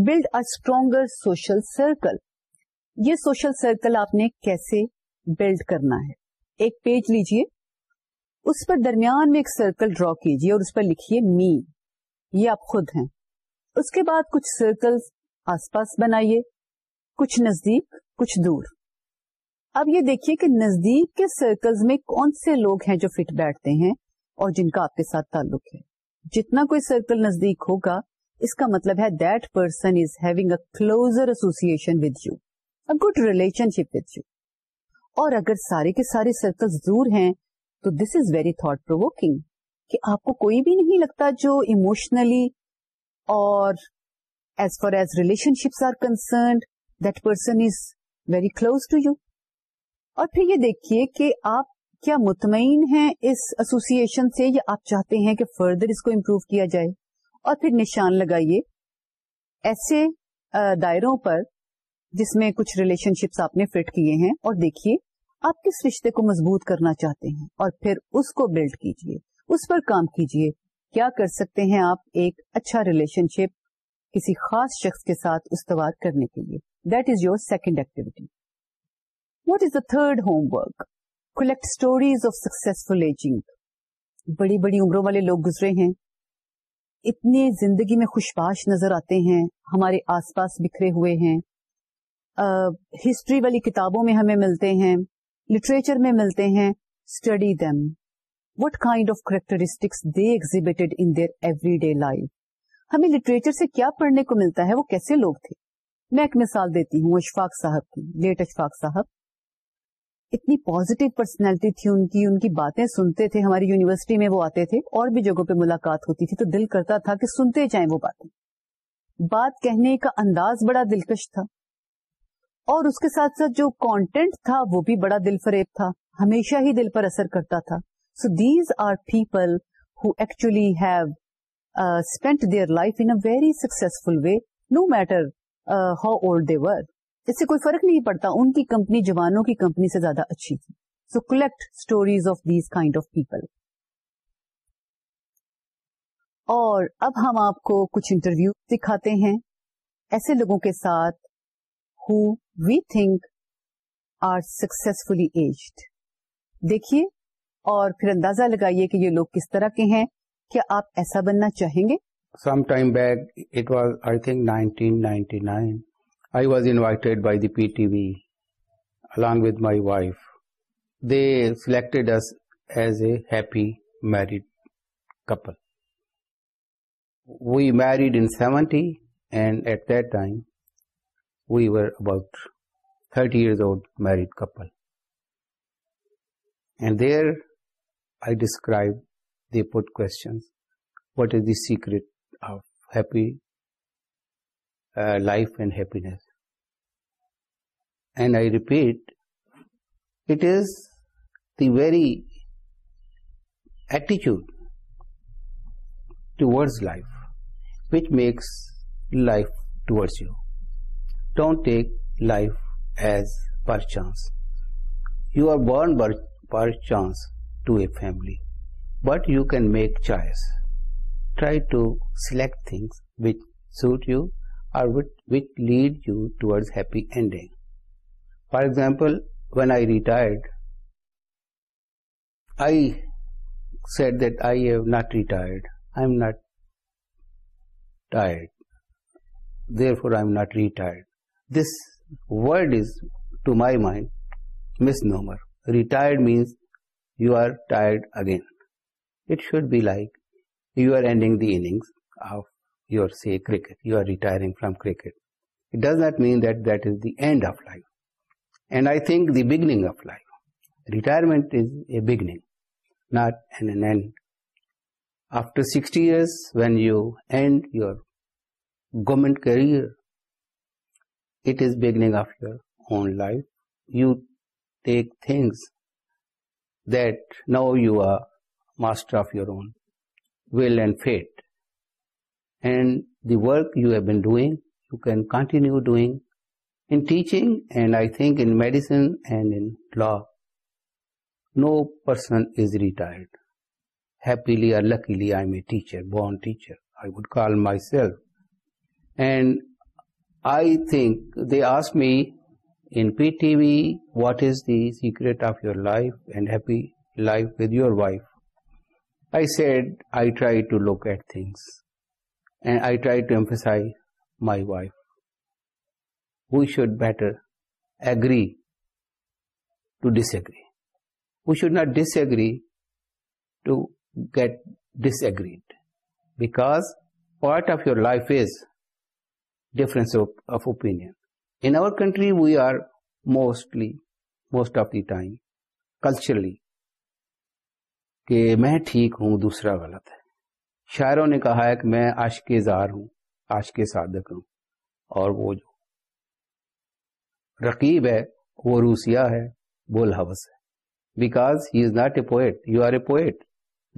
build a stronger social circle یہ سوشل سرکل آپ نے کیسے بلڈ کرنا ہے ایک پیج لیجئے اس پر درمیان میں ایک سرکل ڈرا کیجئے اور اس پر لکھیے می یہ آپ خود ہیں اس کے بعد کچھ سرکل آس پاس بنائیے کچھ نزدیک کچھ دور اب یہ دیکھیے کہ نزدیک کے سرکلز میں کون سے لوگ ہیں جو فٹ بیٹھتے ہیں اور جن کا آپ کے ساتھ تعلق ہے جتنا کوئی سرکل نزدیک ہوگا اس کا مطلب ہے that person is having a closer association with you a good relationship with you اور اگر سارے کے سارے سرکل دور ہیں تو this is very thought provoking کہ آپ کو کوئی بھی نہیں لگتا جو ایموشنلی اور as far as relationships are concerned that person very close to you اور پھر یہ دیکھیے کہ آپ کیا مطمئن ہیں اس ایسوسیشن سے یا آپ چاہتے ہیں کہ فردر اس کو امپروو کیا جائے اور پھر نشان لگائیے ایسے دائروں پر جس میں کچھ ریلیشن شپس آپ نے فٹ کیے ہیں اور دیکھیے آپ کس رشتے کو مضبوط کرنا چاہتے ہیں اور پھر اس کو بلڈ کیجیے اس پر کام کیجیے کیا کر سکتے ہیں آپ ایک اچھا ریلیشن شپ کسی خاص شخص کے ساتھ استواد کرنے کے لیے that is your second activity what is the third homework collect stories of successful aging بڑی بڑی عمروں والے لوگ گزرے ہیں اتنے زندگی میں خوش باش نظر آتے ہیں ہمارے آس پاس بکھرے ہوئے ہیں ہسٹری uh, والی کتابوں میں ہمیں ملتے ہیں لٹریچر میں ملتے ہیں study them what kind of characteristics they in their everyday life ہمیں لٹریچر سے کیا پڑھنے کو ملتا ہے وہ کیسے لوگ تھے میں ایک مثال دیتی ہوں اشفاق صاحب کی لیٹ اشفاق صاحب اتنی پرسنالٹی تھی ان ان کی کی باتیں سنتے تھے ہماری یونیورسٹی میں وہ آتے تھے اور بھی جگہوں پہ ملاقات ہوتی تھی تو دل کرتا تھا کہ سنتے جائیں وہ باتیں بات کہنے کا انداز بڑا دلکش تھا اور اس کے ساتھ ساتھ جو کانٹینٹ تھا وہ بھی بڑا دل فریب تھا ہمیشہ ہی دل پر اثر کرتا تھا so these are people who actually have spend their life in very successful way no matter how old they were اس سے کوئی فرق نہیں پڑتا ان کی کمپنی جوانوں کی کمپنی سے زیادہ اچھی تھی so collect stories of these kind of people اور اب ہم آپ کو کچھ انٹرویو دکھاتے ہیں ایسے لوگوں کے ساتھ who we think are successfully aged دیکھیے اور پھر اندازہ لگائیے کہ یہ لوگ کس طرح کے ہیں کیا آپ ایسا بننا چاہیں گے some time back it was was I I think nineteen ninety nine select a happy married couple we married in seventy and eight that time we were about thirty years old married couple and there I describe they put questions. What is the secret of happy uh, life and happiness? And I repeat, it is the very attitude towards life which makes life towards you. Don't take life as by chance. You are born by chance to a family but you can make choice. Try to select things which suit you or which lead you towards happy ending. For example, when I retired, I said that I have not retired. I am not tired. Therefore, I am not retired. This word is, to my mind, misnomer. Retired means you are tired again. It should be like you are ending the innings of your, say, cricket. You are retiring from cricket. It does not mean that that is the end of life. And I think the beginning of life. Retirement is a beginning, not an end. After 60 years, when you end your government career, it is beginning of your own life. You take things that now you are master of your own will and fate. And the work you have been doing, you can continue doing in teaching, and I think in medicine and in law. No person is retired. Happily or luckily, I am a teacher, born teacher, I would call myself. And I think they asked me in PTV, what is the secret of your life and happy life with your wife? I said I try to look at things and I try to emphasize my wife. We should better agree to disagree. We should not disagree to get disagreed, because part of your life is difference of opinion. In our country, we are most of the time, culturally, کہ میں ٹھیک ہوں دوسرا غلط ہے شاعروں نے کہا ہے کہ میں عشق کے زار ہوں عشق کے ہوں اور وہ جو رقیب ہے وہ روسیا ہے بول ہوس ہے because he is not a poet you are a poet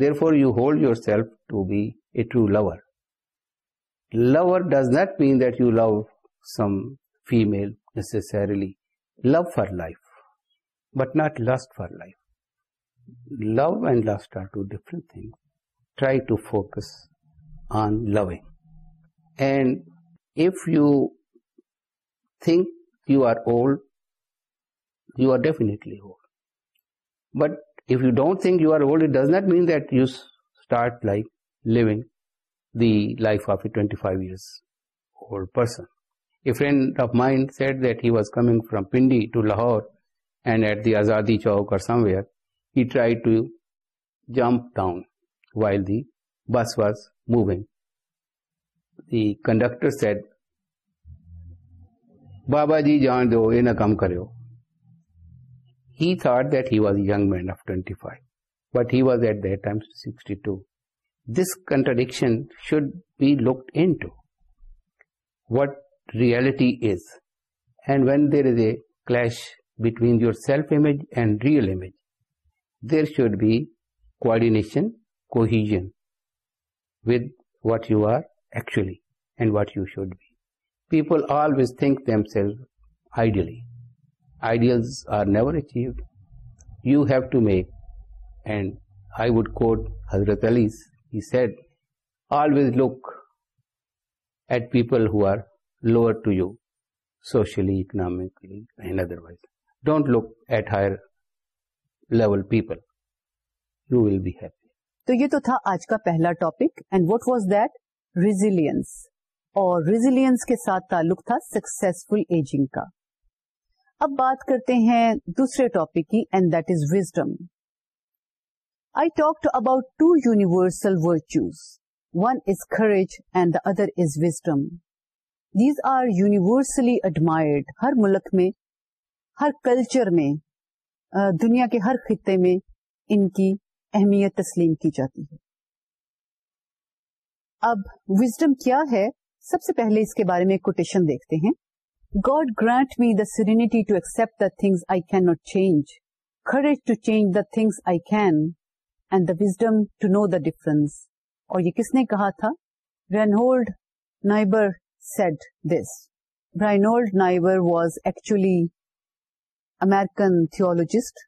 therefore you hold yourself to be a true lover lover does not mean that you love some female necessarily love for life but not lust for life Love and lust are two different things. Try to focus on loving. And if you think you are old, you are definitely old. But if you don't think you are old, it does not mean that you start like living the life of a 25 years old person. A friend of mine said that he was coming from Pindi to Lahore, and at the Azadi Chowk or somewhere, try to jump down while the bus was moving the conductor said Baba ji جان دو یہ نہ کم کرو heat that he was young man of twenty five what he was at the sixty two this contradiction should be look into reality is and when there is the clash between your self image and real image there should be coordination, cohesion with what you are actually and what you should be. People always think themselves ideally. Ideals are never achieved. You have to make, and I would quote Hazrat Ali, he said, always look at people who are lower to you, socially, economically, and otherwise. Don't look at higher level people تو یہ تو تھا آج کا پہلا topic تھا six کا اب بات کرتے ہیں دوسرے ٹاپک کی and that is wisdom I talk to about two universal virtues one is courage and the other is wisdom these are universally admired ہر ملک میں ہر کلچر میں دنیا کے ہر خطے میں ان کی اہمیت تسلیم کی جاتی ہے اب وزڈم کیا ہے سب سے پہلے اس کے بارے میں کوٹیشن دیکھتے ہیں God grant me the serenity to accept the things I can not change courage to change the things I can and the wisdom to know the difference اور یہ کس نے کہا تھا Reinhold Niebuhr said this Reinhold Niebuhr was actually American theologist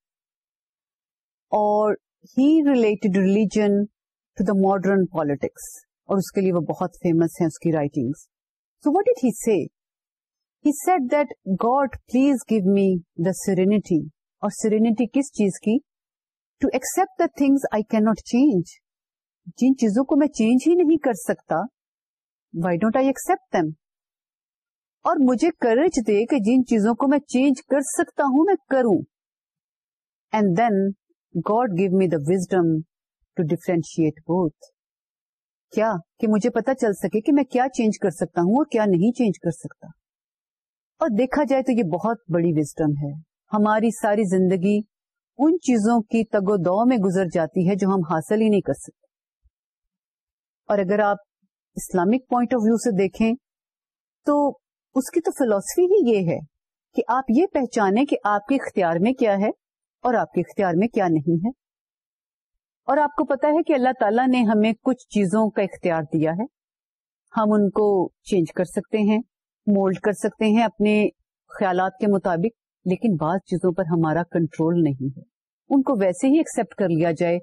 اور he related religion to the modern politics اور اس کے لیے وہ بہت فیمس ہیں اس کی ہے so what did he see he said that God please give me the serenity اور سیرینٹی کس چیز کی to accept the things I can not change جن چیزوں کو میں چینج ہی نہیں کر سکتا why don't I accept them اور مجھے کرج دے کہ جن چیزوں کو میں چینج کر سکتا ہوں میں کروں and then God give me the wisdom to differentiate both کیا کہ مجھے پتا چل سکے کہ میں کیا چینج کر سکتا ہوں اور کیا نہیں چینج کر سکتا اور دیکھا جائے تو یہ بہت بڑی وزڈم ہے ہماری ساری زندگی ان چیزوں کی تگ و دو میں گزر جاتی ہے جو ہم حاصل ہی نہیں کر سکتے اور اگر آپ اسلامک پوائنٹ آف ویو سے دیکھیں تو اس کی تو فلسفی ہی یہ ہے کہ آپ یہ پہچانیں کہ آپ کے اختیار میں کیا ہے اور آپ کے اختیار میں کیا نہیں ہے اور آپ کو پتا ہے کہ اللہ تعالیٰ نے ہمیں کچھ چیزوں کا اختیار دیا ہے ہم ان کو چینج کر سکتے ہیں مولڈ کر سکتے ہیں اپنے خیالات کے مطابق لیکن بعض چیزوں پر ہمارا کنٹرول نہیں ہے ان کو ویسے ہی ایکسپٹ کر لیا جائے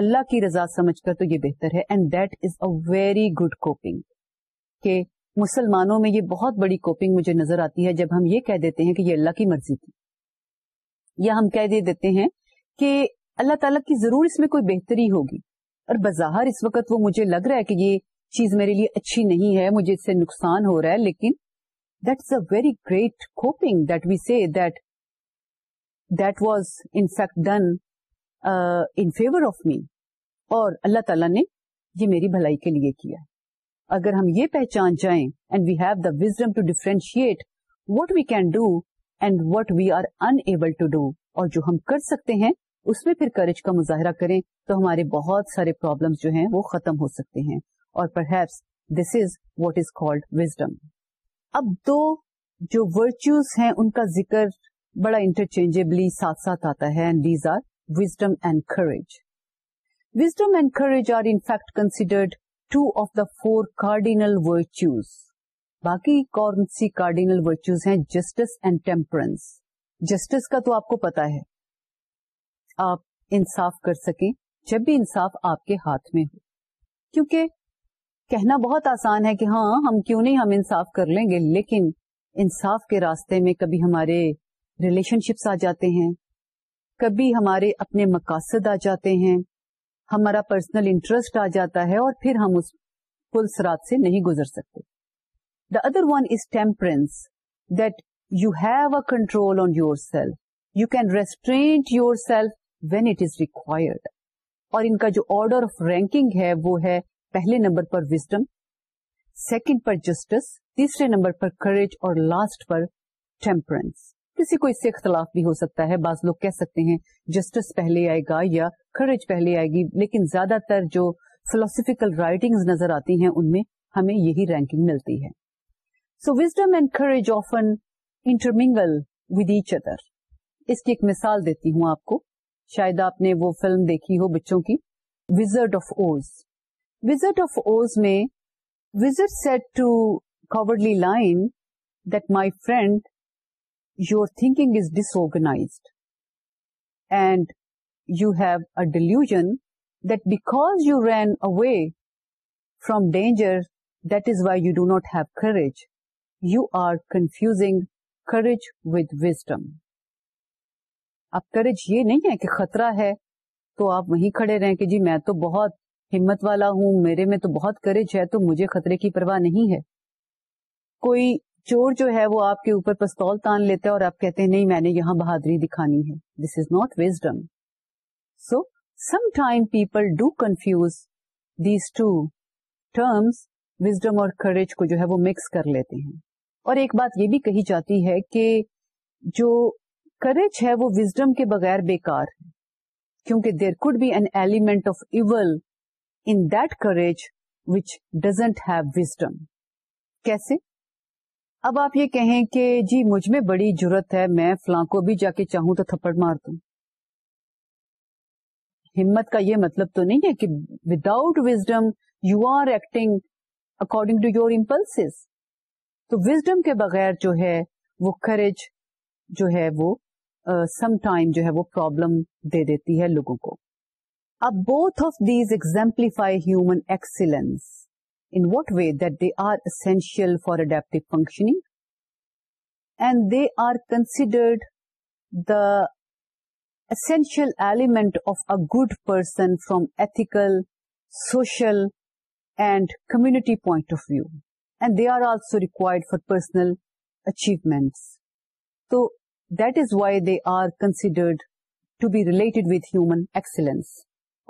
اللہ کی رضا سمجھ کر تو یہ بہتر ہے and that is a very good coping کہ مسلمانوں میں یہ بہت بڑی کوپنگ مجھے نظر آتی ہے جب ہم یہ کہہ دیتے ہیں کہ یہ اللہ کی مرضی تھی یا ہم کہہ دے دیتے ہیں کہ اللہ تعالیٰ کی ضرور اس میں کوئی بہتری ہوگی اور بظاہر اس وقت وہ مجھے لگ رہا ہے کہ یہ چیز میرے لیے اچھی نہیں ہے مجھے اس سے نقصان ہو رہا ہے لیکن that is a very great coping that we see that that was in fact done in favour of me اور اللہ تعالیٰ نے یہ میری بھلائی کے لیے کیا ہے اگر ہم یہ پہچان جائیں and we have the wisdom to differentiate what we can do and what we are unable to do اور جو ہم کر سکتے ہیں اس میں پھر کرج کا مظاہرہ کریں تو ہمارے بہت سارے پرابلم جو ہیں وہ ختم ہو سکتے ہیں اور perhaps this is what is called wisdom اب دو جو ورچوز ہیں ان کا ذکر بڑا انٹرچینجبلی ساتھ ساتھ آتا ہے and and and these are are wisdom wisdom courage courage in fact considered two of the four cardinal virtues باقی کون سی کارڈینل ورچوز ہیں جسٹس اینڈ ٹیمپرنس جسٹس کا تو آپ کو پتا ہے آپ انصاف کر سکیں جب بھی انصاف آپ کے ہاتھ میں ہو کیونکہ کہنا بہت آسان ہے کہ ہاں ہم کیوں نہیں ہم انصاف کر لیں گے لیکن انصاف کے راستے میں کبھی ہمارے ریلیشن شپس آ جاتے ہیں کبھی ہمارے اپنے مقاصد آ جاتے ہیں ہمارا پرسنل انٹرسٹ آ جاتا ہے اور پھر ہم اس پل سرات سے نہیں گزر سکتے the other one is temperance that you have a control on yourself you can restraint yourself when it is required اور ان کا جو آرڈر آف رینکنگ ہے وہ ہے پہلے نمبر پر وزڈم سیکنڈ پر جسٹس تیسرے نمبر پر کریج اور لاسٹ پر ٹیمپرنس کسی کو اس سے اختلاف بھی ہو سکتا ہے بعض لوگ کہہ سکتے ہیں جسٹس پہلے آئے گا یا کڑج پہلے آئے گی لیکن زیادہ تر جو فلوسفیکل رائٹنگ نظر آتی ہیں ان میں ہمیں یہی رینکنگ ملتی ہے so wisdom and courage often intermingle with each other اس کی ایک مثال دیتی ہوں آپ کو شاید آپ نے وہ فلم دیکھی ہو بچوں کی wizard of Oz wizard of Oz میں wizard said to cowardly lion that my friend your thinking and you have illusion away you do not have courage you are confusing courage with wisdom اب courage یہ نہیں ہے کہ خطرہ ہے تو آپ وہی کھڑے رہے ہیں کہ جی میں تو بہت ہمت والا ہوں میرے میں تو بہت کریج ہے تو مجھے خطرے کی پرواہ نہیں ہے کوئی چور جو ہے وہ آپ کے اوپر پستول تان لیتا ہے اور آپ کہتے ہیں نہیں میں نے یہاں بہادری دکھانی ہے this is wisdom so sometime people do confuse these two terms wisdom اور کریج کو جو ہے وہ مکس کر لیتے ہیں اور ایک بات یہ بھی کہی جاتی ہے کہ جو کریج ہے وہ وزڈم کے بغیر بیکار ہے کیونکہ there could be an element of evil in that courage which doesn't have wisdom کیسے اب آپ یہ کہیں کہ جی مجھ میں بڑی جرت ہے میں فلاں کو بھی جا کے چاہوں تو تھپڑ مار دوں ہمت کا یہ مطلب تو نہیں ہے کہ without wisdom you are acting according to your impulse تو وزڈم کے بغیر جو ہے وہ کریج جو ہے وہ سم ٹائم جو ہے وہ پرابلم دے دیتی ہے لوگوں کو اب both of these exemplify human excellence in what way that they are essential for adaptive functioning and they are considered the essential element of a person from ethical social and community point of view and they are also required for personal achievement تو that is why they are considered to be related with human excellence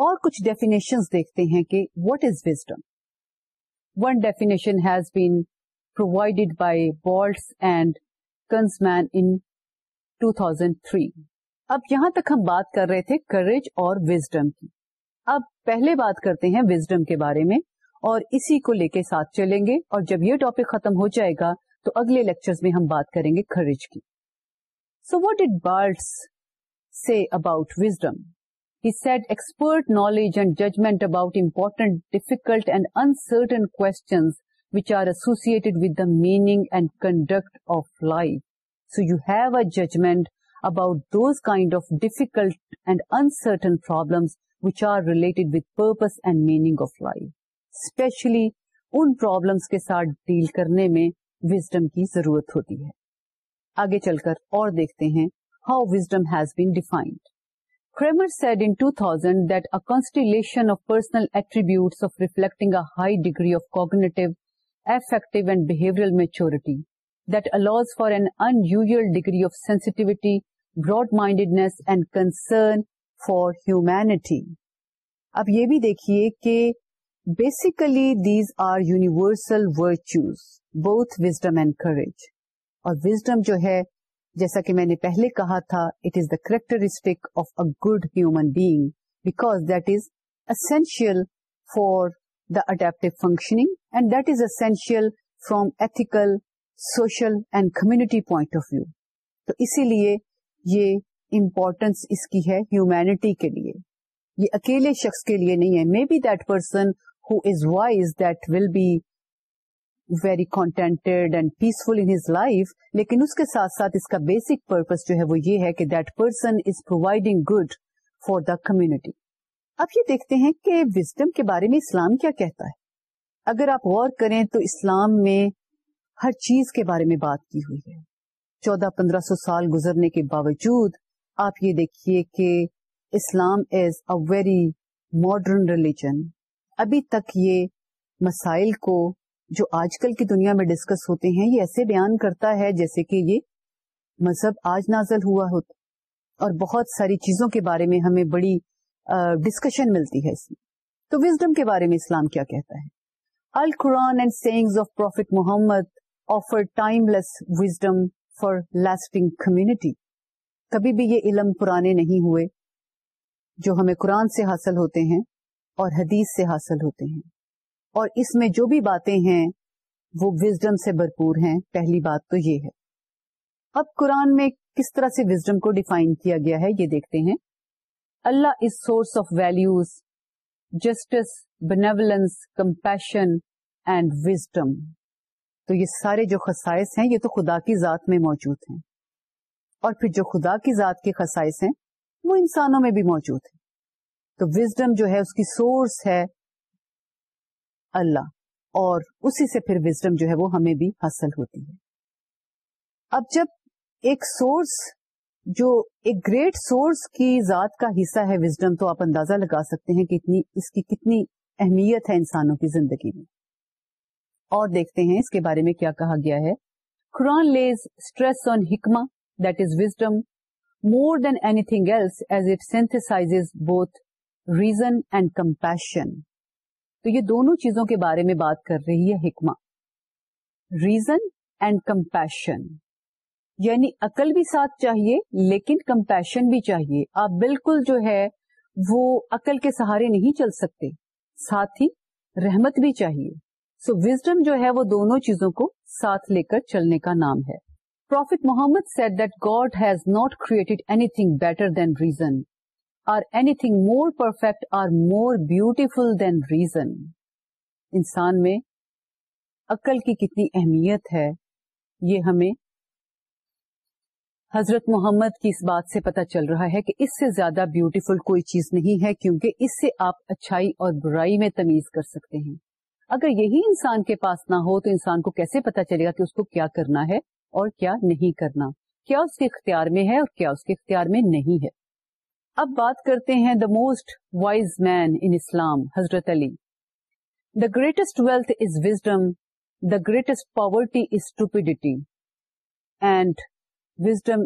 اور کچھ definition دیکھتے ہیں کہ what is wisdom one definition has been provided by Baltes and مین انڈ 2003 اب یہاں تک ہم بات کر رہے تھے کریج اور وزڈم کی اب پہلے بات کرتے ہیں وزڈم کے بارے میں اور اسی کو لے کے ساتھ چلیں گے اور جب یہ ٹاپک ختم ہو جائے گا تو اگلے لیکچر میں ہم بات کریں گے کریج کی so what did Baltes say about wisdom he said expert knowledge and judgment about important difficult and uncertain کے ساتھ ڈیل کرنے میں کی ضرورت ہوتی ہے آگے چل کر اور دیکھتے ہیں how wisdom has been defined degree of sensitivity broad mindedness and concern for humanity آپ یہ بھی دیکھیے کہ basically these are universal virtues both wisdom and courage اور ویزڈم جو ہے جیسا کہ میں نے پہلے کہا تھا it is the characteristic of a good human because that is essential for the adaptive functioning and that is essential from ethical social and community point of view تو اسی لیے یہ امپورٹینس اس کی ہے ہیومینٹی کے لیے یہ اکیلے شخص کے لیے نہیں ہے maybe that person who is wise that will be very contented and peaceful in his life لیکن اس کے ساتھ ساتھ اس کا بیسک پرپز جو ہے وہ یہ ہے کہ that person is providing good for the community اب یہ دیکھتے ہیں کہ وزڈم کے بارے میں اسلام کیا کہتا ہے اگر آپ غور کریں تو اسلام میں ہر چیز کے بارے میں بات کی ہوئی ہے چودہ پندرہ سو سال گزرنے کے باوجود آپ یہ دیکھیے کہ Islam is a very modern religion ابھی تک یہ مسائل کو جو آج کل کی دنیا میں ڈسکس ہوتے ہیں یہ ایسے بیان کرتا ہے جیسے کہ یہ مذہب آج نازل ہوا ہوتا اور بہت ساری چیزوں کے بارے میں ہمیں بڑی ڈسکشن ملتی ہے اس میں تو وزڈم کے بارے میں اسلام کیا کہتا ہے Al Quran and sayings of prophet Muhammad offer timeless wisdom for lasting community کبھی بھی یہ علم پرانے نہیں ہوئے جو ہمیں قرآن سے حاصل ہوتے ہیں اور حدیث سے حاصل ہوتے ہیں اور اس میں جو بھی باتیں ہیں وہ وزڈم سے بھرپور ہیں پہلی بات تو یہ ہے اب قرآن میں کس طرح سے وزڈم کو ڈیفائن کیا گیا ہے یہ دیکھتے ہیں Allah is source of values justice benevolence compassion and wisdom تو یہ سارے جو خسائس ہیں یہ تو خدا کی ذات میں موجود ہیں اور پھر جو خدا کی ذات کے خصائص ہیں وہ انسانوں میں بھی موجود ہیں تو وزڈم جو ہے اس کی سورس ہے اللہ اور اسی سے پھر وزڈم جو ہے وہ ہمیں بھی حاصل ہوتی ہے اب جب ایک سورس جو ایک گریٹ سورس کی ذات کا حصہ ہے وزڈم تو آپ اندازہ لگا سکتے ہیں کتنی اہمیت ہے انسانوں کی زندگی میں اور دیکھتے ہیں اس کے بارے میں کیا کہا گیا ہے Quran lays stress on hikma that is wisdom more than anything else as it synthesize both reason and compassion تو یہ دونوں چیزوں کے بارے میں بات کر رہی ہے حکما ریزن اینڈ کمپیشن یعنی عقل بھی ساتھ چاہیے لیکن کمپیشن بھی چاہیے آپ بالکل جو ہے وہ عقل کے سہارے نہیں چل سکتے ساتھ ہی رحمت بھی چاہیے سو so, وزڈم جو ہے وہ دونوں چیزوں کو ساتھ لے کر چلنے کا نام ہے prophet Muhammad said that God has not created anything better than reason or anything more perfect or more beautiful than reason انسان میں عقل کی کتنی اہمیت ہے یہ ہمیں حضرت محمد کی اس بات سے پتا چل رہا ہے کہ اس سے زیادہ بیوٹیفل کوئی چیز نہیں ہے کیونکہ اس سے آپ اچھائی اور برائی میں تمیز کر سکتے ہیں اگر یہی انسان کے پاس نہ ہو تو انسان کو کیسے پتا چلے گا کہ اس کو کیا کرنا ہے اور کیا نہیں کرنا کیا اس کے اختیار میں ہے اور کیا اس کے اختیار میں نہیں ہے اب بات کرتے ہیں the most wise main in Islam Hazrat Ali the greatest wealth is wisdom the greatest poverty is is stupidity and wisdom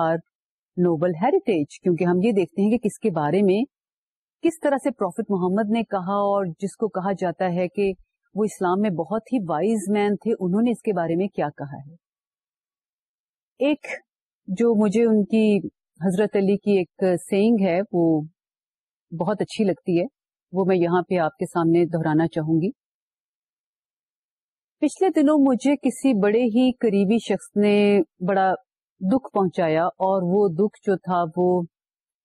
are noble heritage کیونکہ ہم یہ دیکھتے ہیں کہ کس کے بارے میں کس طرح سے پروفٹ محمد نے کہا اور جس کو کہا جاتا ہے کہ وہ اسلام میں بہت ہی وائز مین تھے انہوں نے اس کے بارے میں کیا کہا ہے ایک جو مجھے ان کی حضرت علی کی ایک سینگ ہے وہ بہت اچھی لگتی ہے وہ میں یہاں پہ آپ کے سامنے دہرانا چاہوں گی پچھلے دنوں مجھے کسی بڑے ہی قریبی شخص نے بڑا دکھ پہنچایا اور وہ دکھ جو تھا وہ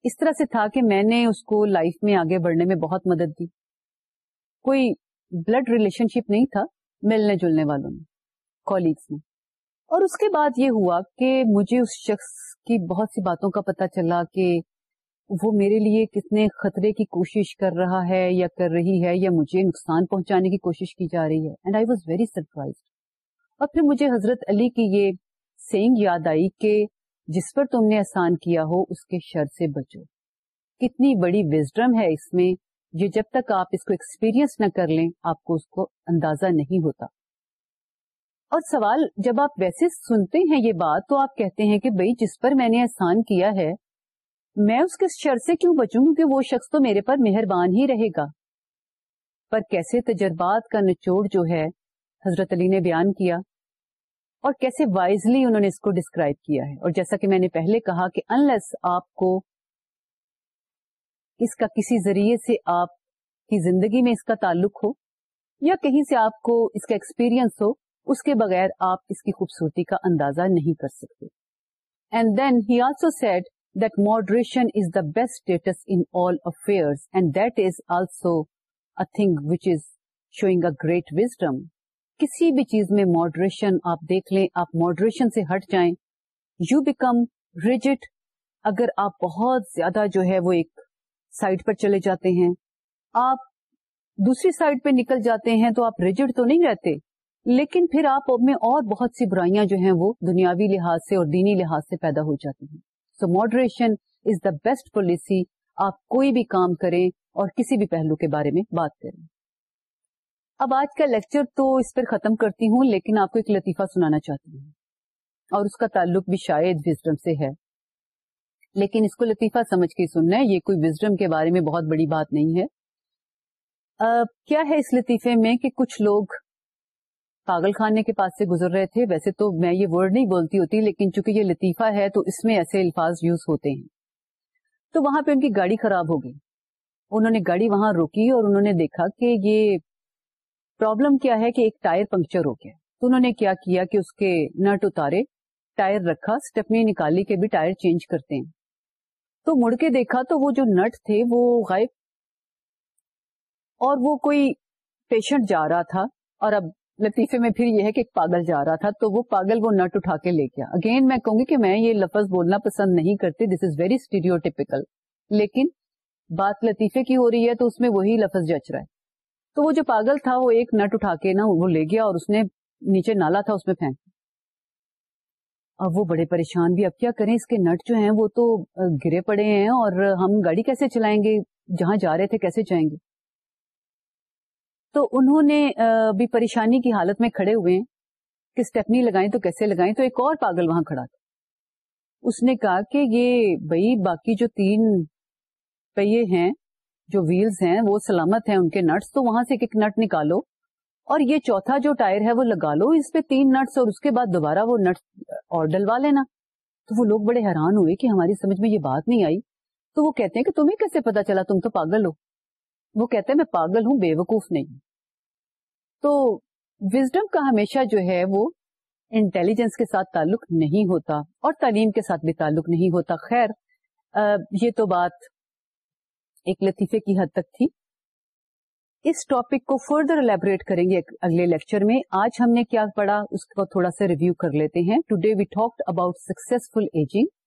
اس طرح سے تھا کہ میں نے اس کو لائف میں آگے بڑھنے میں بہت مدد دی کوئی بلڈ ریلیشن شپ نہیں تھا ملنے جلنے والوں میں کالیگس میں اور اس کے بعد یہ ہوا کہ مجھے اس شخص کی بہت سی باتوں کا پتا چلا کہ وہ میرے لیے کتنے خطرے کی کوشش کر رہا ہے یا کر رہی ہے یا مجھے نقصان پہنچانے کی کوشش کی جا رہی ہے and I was very surprise اور پھر مجھے حضرت علی کی یہ سینگ یاد آئی کہ جس پر تم نے احسان کیا ہو اس کے شر سے بچو کتنی بڑی وزڈم ہے اس میں یہ جب تک آپ اس کو ایکسپیرئنس نہ کر لیں آپ کو اس کو اندازہ نہیں ہوتا اور سوال جب آپ ویسے سنتے ہیں یہ بات تو آپ کہتے ہیں کہ بھائی جس پر میں نے احسان کیا ہے میں اس کے شر سے کیوں بچوں کہ وہ شخص تو میرے پر مہربان ہی رہے گا پر کیسے تجربات کا نچوڑ جو ہے حضرت علی نے بیان کیا اور کیسے وائزلی انہوں نے اس کو ڈسکرائب کیا ہے اور جیسا کہ میں نے پہلے کہا کہ انلیس آپ کو اس کا کسی ذریعے سے آپ کی زندگی میں اس کا تعلق ہو یا کہیں سے آپ کو اس کا ایکسپیرئنس ہو اس کے بغیر آپ اس کی خوبصورتی کا اندازہ نہیں کر سکتے and then he also said that moderation is the best status in all affair and that is also a which is showing a great wisdom کسی بھی چیز میں ماڈریشن آپ دیکھ لیں آپ ماڈریشن سے ہٹ جائیں یو بیکم ریجڈ اگر آپ بہت زیادہ جو ہے وہ ایک سائڈ پر چلے جاتے ہیں آپ دوسری سائڈ پہ نکل جاتے ہیں تو آپ ریجڈ تو نہیں رہتے لیکن پھر آپ میں اور بہت سی برائیاں جو ہیں وہ دنیاوی لحاظ سے اور دینی لحاظ سے پیدا ہو جاتی ہیں so moderation is the best policy آپ کوئی بھی کام کریں اور کسی بھی پہلو کے بارے میں بات کریں اب آج کا لیکچر تو اس پر ختم کرتی ہوں لیکن آپ کو ایک لطیفہ سنانا چاہتی ہوں اور اس کا تعلق بھی شاید وزڈم سے ہے لیکن اس کو لطیفہ سمجھ کے سننا ہے یہ کوئی وزڈم کے بارے میں بہت بڑی بات نہیں ہے کیا ہے اس لطیفے میں کہ کچھ لوگ پاگل خانے کے پاس سے گزر رہے تھے ویسے تو میں یہ ورڈ نہیں بولتی ہوتی لیکن چونکہ یہ لطیفہ ہے تو اس میں ایسے الفاظ یوز ہوتے ہیں تو وہاں پہ ان کی گاڑی خراب ہو گئی انہوں نے گاڑی وہاں روکی اور انہوں نے دیکھا کہ یہ پرابلم کیا ہے کہ ایک ٹائر پنکچر ہو گیا تو انہوں نے کیا کیا کہ اس کے نٹ اتارے ٹائر رکھا اسٹپنی نکالی کے بھی ٹائر چینج کرتے ہیں تو مڑ کے دیکھا تو وہ جو نٹ تھے وہ غائب اور وہ کوئی پیشنٹ جا رہا تھا اور اب لطیفے میں پھر یہ ہے کہ ایک پاگل جا رہا تھا تو وہ پاگل وہ نٹ اٹھا کے لے گیا اگین میں کہوں گی کہ میں یہ لفظ بولنا پسند نہیں کرتی دس از ویری لیکن بات لطیفے کی ہو رہی ہے تو اس میں وہی لفظ جچ رہا ہے تو وہ جو پاگل تھا وہ ایک نٹ اٹھا کے نا وہ لے گیا اور اس نے نیچے نالا تھا اس میں پھینک اب وہ بڑے پریشان بھی اب کیا کریں اس کے نٹ جو ہیں وہ تو گرے پڑے ہیں اور ہم گاڑی کیسے چلائیں گے جہاں جا رہے تھے کیسے جائیں گے تو انہوں نے بھی پریشانی کی حالت میں کھڑے ہوئے ہیں کہ لگائیں تو کیسے لگائیں تو ایک اور پاگل وہاں کھڑا تھا اس نے کہا کہ یہ بھائی باقی جو تین پہیے ہیں جو ویلز ہیں وہ سلامت ہیں ان کے نٹس تو وہاں سے ایک ایک نٹ نکالو اور یہ چوتھا جو ٹائر ہے وہ لگا لو اس پہ تین نٹس اور اس کے بعد دوبارہ وہ نٹس اور ڈلوا لینا تو وہ لوگ بڑے حیران ہوئے کہ ہماری سمجھ میں یہ بات نہیں آئی تو وہ کہتے ہیں کہ تمہیں کیسے پتا چلا تم تو پاگل ہو وہ کہتا ہے میں پاگل ہوں بے وقوف نہیں تو وزڈم کا ہمیشہ جو ہے وہ انٹیلیجنس کے ساتھ تعلق نہیں ہوتا اور تعلیم کے ساتھ بھی تعلق نہیں ہوتا خیر آ, یہ تو بات ایک لطیفے کی حد تک تھی اس ٹاپک کو فردر الیبوریٹ کریں گے اگلے لیکچر میں آج ہم نے کیا پڑھا اس کو تھوڑا سا ریویو کر لیتے ہیں today we talk about successful ageing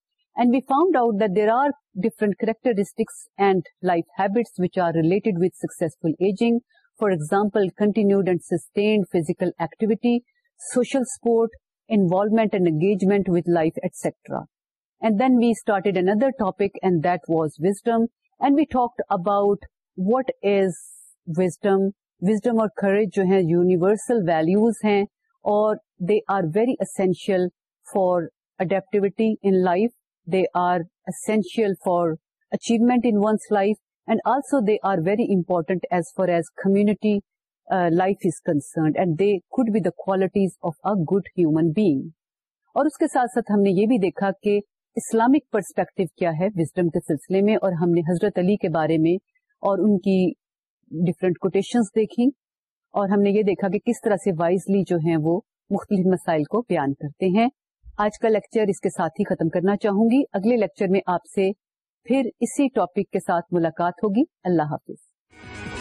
and we found out that there are different characteristics and life habits which are related with successful ageing for example continued and sustained physical activity social support involvement and engagement with life etcetera then we started another topic and that was wisdom and we talk about what is wisdom wisdom اور خرید جو ہیں universal values ہیں اور they are very essential for adaptivity in life they are essential for in in one's life and also they are very as as far as community life is concerned and they could be the qualities of a good human being. اور اس کے ساتھ ساتھ ہم نے یہ بھی دیکھا کہ اسلامک پرسپیکٹو کیا ہے وزڈم کے سلسلے میں اور ہم نے حضرت علی کے بارے میں اور ان کی ڈفرینٹ کوٹیشنز دیکھی اور ہم نے یہ دیکھا کہ کس طرح سے وائزلی جو ہیں وہ مختلف مسائل کو بیان کرتے ہیں آج کا لیکچر اس کے ساتھ ہی ختم کرنا چاہوں گی اگلے لیکچر میں آپ سے پھر اسی ٹاپک کے ساتھ ملاقات ہوگی اللہ حافظ